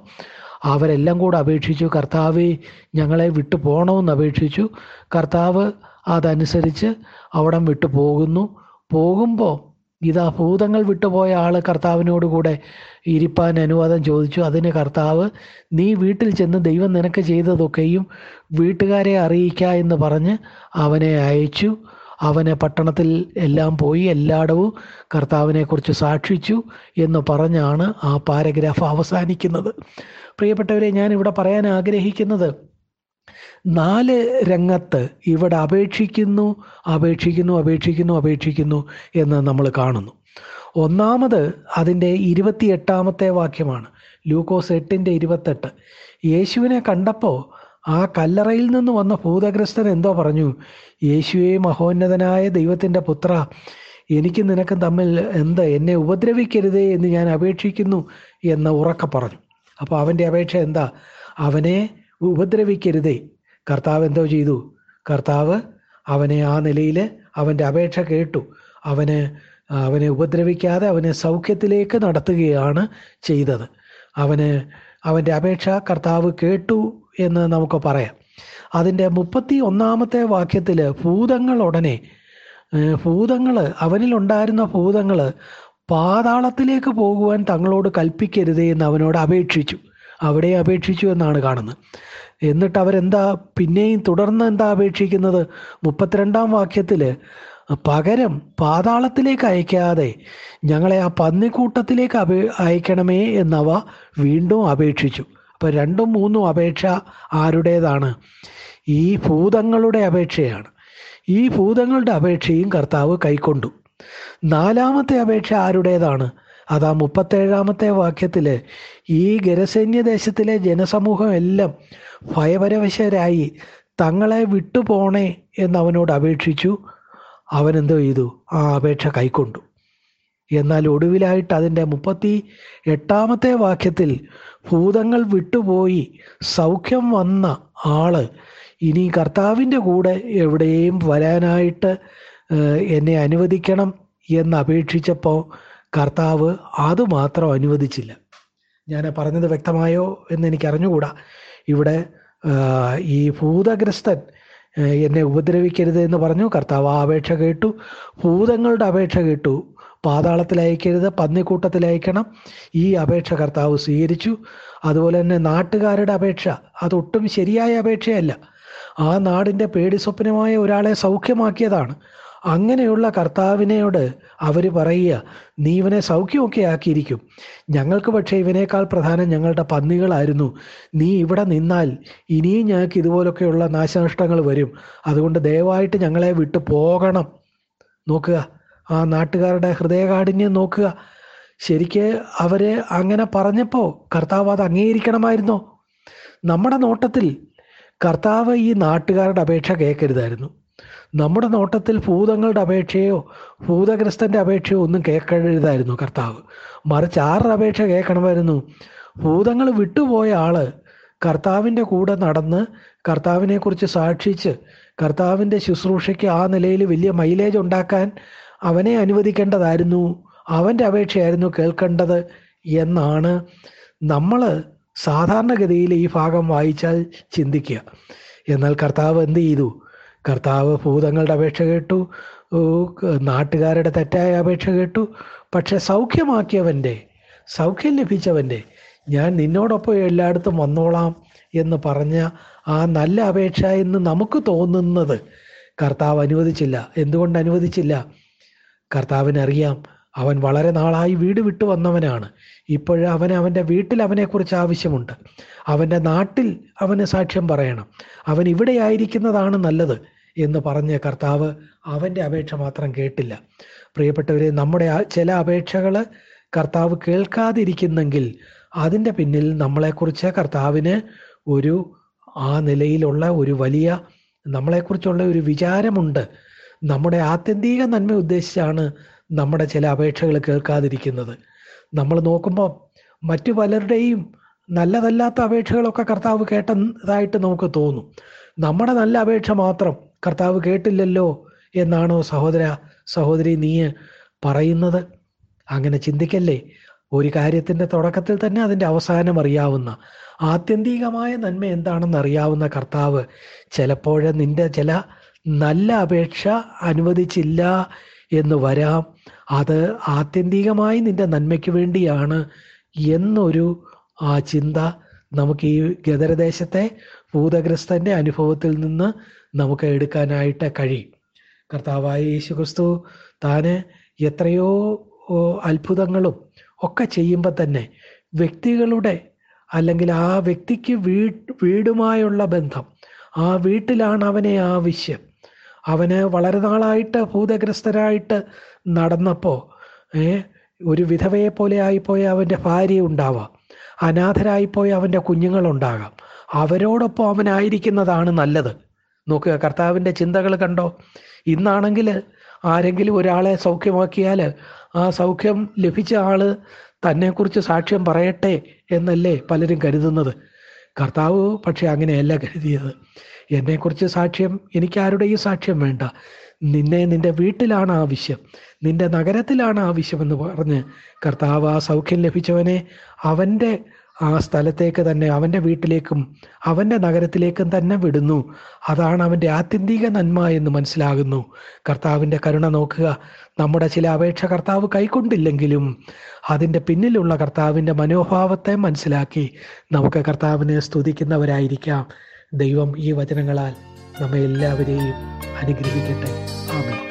അവരെല്ലാം കൂടെ അപേക്ഷിച്ചു കർത്താവ് ഞങ്ങളെ വിട്ടു പോകണമെന്ന് അപേക്ഷിച്ചു. കർത്താവ് അതനുസരിച്ച് അവിടം വിട്ടു പോകുന്നു. പോകുമ്പോൾ ഇതാ ഭൂതങ്ങൾ വിട്ടുപോയ ആൾ കർത്താവിനോട് കൂടെ ഇരിപ്പാൻ അനുവാദം ചോദിച്ചു. അതിന് കർത്താവ് നീ വീട്ടിൽ ചെന്ന് ദൈവം നിനക്ക് ചെയ്തതൊക്കെയും വീട്ടുകാരെ അറിയിക്ക എന്ന് പറഞ്ഞ് അവനെ അയച്ചു. അവനെ പട്ടണത്തിൽ എല്ലാം പോയി എല്ലായിടവും കർത്താവിനെക്കുറിച്ച് സാക്ഷിച്ചു എന്ന് പറഞ്ഞാണ് ആ പാരഗ്രാഫ് അവസാനിക്കുന്നത്. പ്രിയപ്പെട്ടവരെ ഞാൻ ഇവിടെ പറയാൻ ആഗ്രഹിക്കുന്നത് നാല് രംഗത്ത് ഇവിടെ അപേക്ഷിക്കുന്നു അപേക്ഷിക്കുന്നു അപേക്ഷിക്കുന്നു അപേക്ഷിക്കുന്നു എന്ന് നമ്മൾ കാണുന്നു. ഒന്നാമത് അതിന്റെ ഇരുപത്തിയെട്ടാമത്തെ വാക്യമാണ്. ലൂക്കോസ് എട്ടിന്റെ ഇരുപത്തെട്ട്. യേശുവിനെ കണ്ടപ്പോൾ ആ കല്ലറയിൽ നിന്ന് വന്ന ഭൂതഗ്രസ്തൻ എന്തോ പറഞ്ഞു യേശുവെ മഹോന്നതനായ ദൈവത്തിന്റെ പുത്ര എനിക്ക് നിനക്ക് തമ്മിൽ എന്ത് എന്നെ ഉപദ്രവിക്കരുതേ എന്ന് ഞാൻ അപേക്ഷിക്കുന്നു എന്ന് ഉറക്കെ പറഞ്ഞു. അപ്പോൾ അവന്റെ അപേക്ഷ എന്താ? അവനെ ഉപദ്രവിക്കരുതേ കർത്താവ് എന്തോ ചെയ്തു? കർത്താവ് അവനെ ആ നിലയിൽ അവന്റെ അപേക്ഷ കേട്ടു. അവന് അവനെ ഉപദ്രവിക്കാതെ അവനെ സൗഖ്യത്തിലേക്ക് നടത്തുകയാണ് ചെയ്തത്. അവന് അവന്റെ അപേക്ഷ കർത്താവ് കേട്ടു എന്ന് നമുക്ക് പറയാം. അതിന്റെ മുപ്പത്തി ഒന്നാമത്തെ വാക്യത്തിൽ ഭൂതങ്ങൾ ഉടനെ ഭൂതങ്ങൾ അവനിലുണ്ടായിരുന്ന ഭൂതങ്ങൾ പാതാളത്തിലേക്ക് പോകുവാൻ തങ്ങളോട് കൽപ്പിക്കരുതേ എന്ന് അവനോട് അപേക്ഷിച്ചു. അവിടെ അപേക്ഷിച്ചു എന്നാണ് കാണുന്നത്. എന്നിട്ട് അവരെന്താ പിന്നെയും തുടർന്ന് എന്താ അപേക്ഷിക്കുന്നത്? മുപ്പത്തിരണ്ടാം വാക്യത്തിൽ പകരം പാതാളത്തിലേക്ക് അയക്കാതെ ഞങ്ങളെ ആ പന്നിക്കൂട്ടത്തിലേക്ക് അപേ അയക്കണമേ എന്നവ വീണ്ടും അപേക്ഷിച്ചു. അപ്പോൾ രണ്ടും മൂന്നും അപേക്ഷ ആരുടേതാണ്? ഈ ഭൂതങ്ങളുടെ അപേക്ഷയാണ്. ഈ ഭൂതങ്ങളുടെ അപേക്ഷയും കർത്താവ് കൈക്കൊണ്ടു. നാലാമത്തെ അപേക്ഷ ആരുടേതാണ്? അതാ മുപ്പത്തേഴാമത്തെ വാക്യത്തിൽ ഈ ഗരസൈന്യ ദേശത്തിലെ ജനസമൂഹം എല്ലാം ഭയപരവശരായി തങ്ങളെ വിട്ടുപോണേ എന്ന് അവനോട് അപേക്ഷിച്ചു. അവൻ ചെയ്തു? ആ അപേക്ഷ കൈക്കൊണ്ടു. എന്നാൽ ഒടുവിലായിട്ട് അതിന്റെ മുപ്പത്തി എട്ടാമത്തെ വാക്യത്തിൽ ഭൂതങ്ങൾ വിട്ടുപോയി സൗഖ്യം വന്ന ആൾ ഇനി കർത്താവിന്റെ കൂടെ എവിടെയും വരാനായിട്ട് എന്നെ അനുവദിക്കണം എന്ന് അപേക്ഷിച്ചപ്പോൾ കർത്താവ് അതുമാത്രം അനുവദിച്ചില്ല. ഞാൻ പറഞ്ഞത് വ്യക്തമായോ എന്ന് എനിക്ക് അറിഞ്ഞുകൂടാ ഇവിടെ ഈ ഭൂതഗ്രസ്തൻ എന്നെ ഉപദ്രവിക്കരുത് എന്ന് പറഞ്ഞു. കർത്താവ് ആ അപേക്ഷ കേട്ടു. ഭൂതങ്ങളുടെ അപേക്ഷ കേട്ടു. പാതാളത്തിൽ അയക്കരുത് പന്നിക്കൂട്ടത്തിൽ അയക്കണം. ഈ അപേക്ഷ കർത്താവ് സ്വീകരിച്ചു. അതുപോലെ തന്നെ നാട്ടുകാരുടെ അപേക്ഷ അതൊട്ടും ശരിയായ അപേക്ഷയല്ല. ആ നാടിന്റെ പേടി സ്വപ്നമായ ഒരാളെ സൗഖ്യമാക്കിയതാണ്. അങ്ങനെയുള്ള കർത്താവിനെയോട് അവർ പറയുക നീ ഇവനെ സൗഖ്യമൊക്കെ ആക്കിയിരിക്കും. ഞങ്ങൾക്ക് പക്ഷേ ഇവനേക്കാൾ പ്രധാനം ഞങ്ങളുടെ പന്നികളായിരുന്നു. നീ ഇവിടെ നിന്നാൽ ഇനിയും ഞങ്ങൾക്ക് ഇതുപോലൊക്കെയുള്ള നാശനഷ്ടങ്ങൾ വരും. അതുകൊണ്ട് ദയവായിട്ട് ഞങ്ങളെ വിട്ടു പോകണം. നോക്കുക. ആ നാട്ടുകാരുടെ ഹൃദയകാഠിന്യം നോക്കുക. ശരിക്ക് അവർ അങ്ങനെ പറഞ്ഞപ്പോൾ കർത്താവ് അത് അംഗീകരിക്കണമായിരുന്നോ? നമ്മുടെ നോട്ടത്തിൽ കർത്താവ് ഈ നാട്ടുകാരുടെ അപേക്ഷ കേൾക്കരുതായിരുന്നു. നമ്മുടെ നോട്ടത്തിൽ ഭൂതങ്ങളുടെ അപേക്ഷയോ ഭൂതഗ്രസ്തന്റെ അപേക്ഷയോ ഒന്നും കേൾക്കരുതായിരുന്നു കർത്താവ്. മറിച്ച് ആരുടെ അപേക്ഷ കേൾക്കണമായിരുന്നു? ഭൂതങ്ങൾ വിട്ടുപോയ ആൾ കർത്താവിന്റെ കൂടെ നടന്ന് കർത്താവിനെ കുറിച്ച് സാക്ഷിച്ച് കർത്താവിന്റെ ശുശ്രൂഷയ്ക്ക് ആ നിലയിൽ വലിയ മൈലേജ് ഉണ്ടാക്കാൻ അവനെ അനുവദിക്കേണ്ടതായിരുന്നു. അവന്റെ അപേക്ഷയായിരുന്നു കേൾക്കേണ്ടത് എന്നാണ് നമ്മൾ സാധാരണഗതിയിൽ ഈ ഭാഗം വായിച്ചാൽ ചിന്തിക്കുക. എന്നാൽ കർത്താവ് എന്ത് ചെയ്തു? കർത്താവ് ഭൂതങ്ങളുടെ അപേക്ഷ കേട്ടു. നാട്ടുകാരുടെ തെറ്റായ അപേക്ഷ കേട്ടു. പക്ഷെ സൗഖ്യമാക്കിയവന്റെ സൗഖ്യം ലഭിച്ചവന്റെ ഞാൻ നിന്നോടൊപ്പം എല്ലായിടത്തും വന്നോളാം എന്ന് പറഞ്ഞ ആ നല്ല അപേക്ഷ എന്ന് നമുക്ക് തോന്നുന്നത്. കർത്താവ് അനുവദിച്ചില്ല. എന്തുകൊണ്ട് അനുവദിച്ചില്ല? കർത്താവിനറിയാം അവൻ വളരെ നാളായി വീട് വിട്ടു വന്നവനാണ്. ഇപ്പോഴ് അവന് അവന്റെ വീട്ടിൽ അവനെക്കുറിച്ച് ആവശ്യമുണ്ട്. അവന്റെ നാട്ടിൽ അവന് സാക്ഷ്യം പറയണം. അവൻ ഇവിടെ ആയിരിക്കുന്നതാണ് നല്ലത്. എന്ന് പറഞ്ഞ കർത്താവ് അവന്റെ അപേക്ഷ മാത്രം കേട്ടില്ല. പ്രിയപ്പെട്ടവരെ നമ്മുടെ ചില അപേക്ഷകൾ കർത്താവ് കേൾക്കാതിരിക്കുന്നെങ്കിൽ അതിന്റെ പിന്നിൽ നമ്മളെക്കുറിച്ച് കർത്താവിന് ഒരു ആ നിലയിലുള്ള ഒരു വലിയ നമ്മളെക്കുറിച്ചുള്ള ഒരു വിചാരമുണ്ട്. നമ്മുടെ ആത്യന്തിക നന്മ ഉദ്ദേശിച്ചാണ് നമ്മുടെ ചില അപേക്ഷകൾ കേൾക്കാതിരിക്കുന്നത്. നമ്മൾ നോക്കുമ്പോൾ മറ്റു പലരുടെയും നല്ലതല്ലാത്ത അപേക്ഷകളൊക്കെ കർത്താവ് കേട്ടതായിട്ട് നമുക്ക് തോന്നും. നമ്മുടെ നല്ല അപേക്ഷ മാത്രം കർത്താവ് കേട്ടില്ലല്ലോ എന്നാണോ സഹോദര സഹോദരി നീ പറയുന്നത്? അങ്ങനെ ചിന്തിക്കല്ലേ? ഒരു കാര്യത്തിന്റെ തുടക്കത്തിൽ തന്നെ അതിന്റെ അവസാനം അറിയാവുന്ന ആത്യന്തികമായ നന്മ എന്താണെന്ന് അറിയാവുന്ന കർത്താവ് ചിലപ്പോൾ നിന്റെ ചില നല്ല അപേക്ഷ അനുവദിച്ചില്ല എന്ന് വരാം. അത് ആത്യന്തികമായി നിന്റെ നന്മയ്ക്ക് വേണ്ടിയാണ് എന്നൊരു ആ ചിന്ത നമുക്ക് ഈ ഗദരദേശത്തെ ഭൂതഗ്രസ്തന്റെ അനുഭവത്തിൽ നിന്ന് നമുക്ക് എടുക്കാനായിട്ട് കഴിയും. കർത്താവായ യേശു ക്രിസ്തു താന് എത്രയോ അത്ഭുതങ്ങളും ഒക്കെ ചെയ്യുമ്പോൾ തന്നെ വ്യക്തികളുടെ അല്ലെങ്കിൽ ആ വ്യക്തിക്ക് വീ വീടുമായുള്ള ബന്ധം ആ വീട്ടിലാണ് അവനെ ആവശ്യം. അവന് വളരെ നാളായിട്ട് ഭൂതഗ്രസ്തരായിട്ട് നടന്നപ്പോൾ ഒരു വിധവയെ പോലെ ആയിപ്പോയ അവന്റെ ഭാര്യ ഉണ്ടാവാം. അനാഥരായിപ്പോയ അവന്റെ കുഞ്ഞുങ്ങളുണ്ടാകാം അവരോടൊപ്പം അവനായിരിക്കുന്നതാണ് നല്ലത്. നോക്കുക കർത്താവിന്റെ ചിന്തകൾ കണ്ടോ? ഇന്നാണെങ്കിൽ ആരെങ്കിലും ഒരാളെ സൗഖ്യമാക്കിയാൽ ആ സൗഖ്യം ലഭിച്ച ആൾ തന്നെക്കുറിച്ച് സാക്ഷ്യം പറയട്ടെ എന്നല്ലേ പലരും കരുതുന്നത്. കർത്താവ് പക്ഷെ അങ്ങനെയല്ല കരുതിയത്. എന്നെക്കുറിച്ച് സാക്ഷ്യം എനിക്ക് ആരുടെയും സാക്ഷ്യം വേണ്ട. നിന്നെ നിന്റെ വീട്ടിലാണ് ആവശ്യം നിന്റെ നഗരത്തിലാണ് ആവശ്യമെന്ന് പറഞ്ഞ് കർത്താവ് ആ സൗഖ്യം ലഭിച്ചവനെ അവന്റെ ആ സ്ഥലത്തേക്ക് തന്നെ അവന്റെ വീട്ടിലേക്കും അവന്റെ നഗരത്തിലേക്കും തന്നെ വിടുന്നു. അതാണ് അവന്റെ ആത്യന്തിക നന്മ എന്ന് മനസ്സിലാകുന്നു. കർത്താവിന്റെ കരുണ നോക്കുക. നമ്മുടെ ചില അപേക്ഷ കർത്താവ് കൈക്കൊണ്ടില്ലെങ്കിലും അതിന്റെ പിന്നിലുള്ള കർത്താവിന്റെ മനോഭാവത്തെ മനസ്സിലാക്കി നമുക്ക് കർത്താവിനെ സ്തുതിക്കുന്നവരായിരിക്കാം. ദൈവം ഈ വചനങ്ങളാൽ നമ്മെ എല്ലാവരെയും അനുഗ്രഹിക്കട്ടെ. ആമേൻ.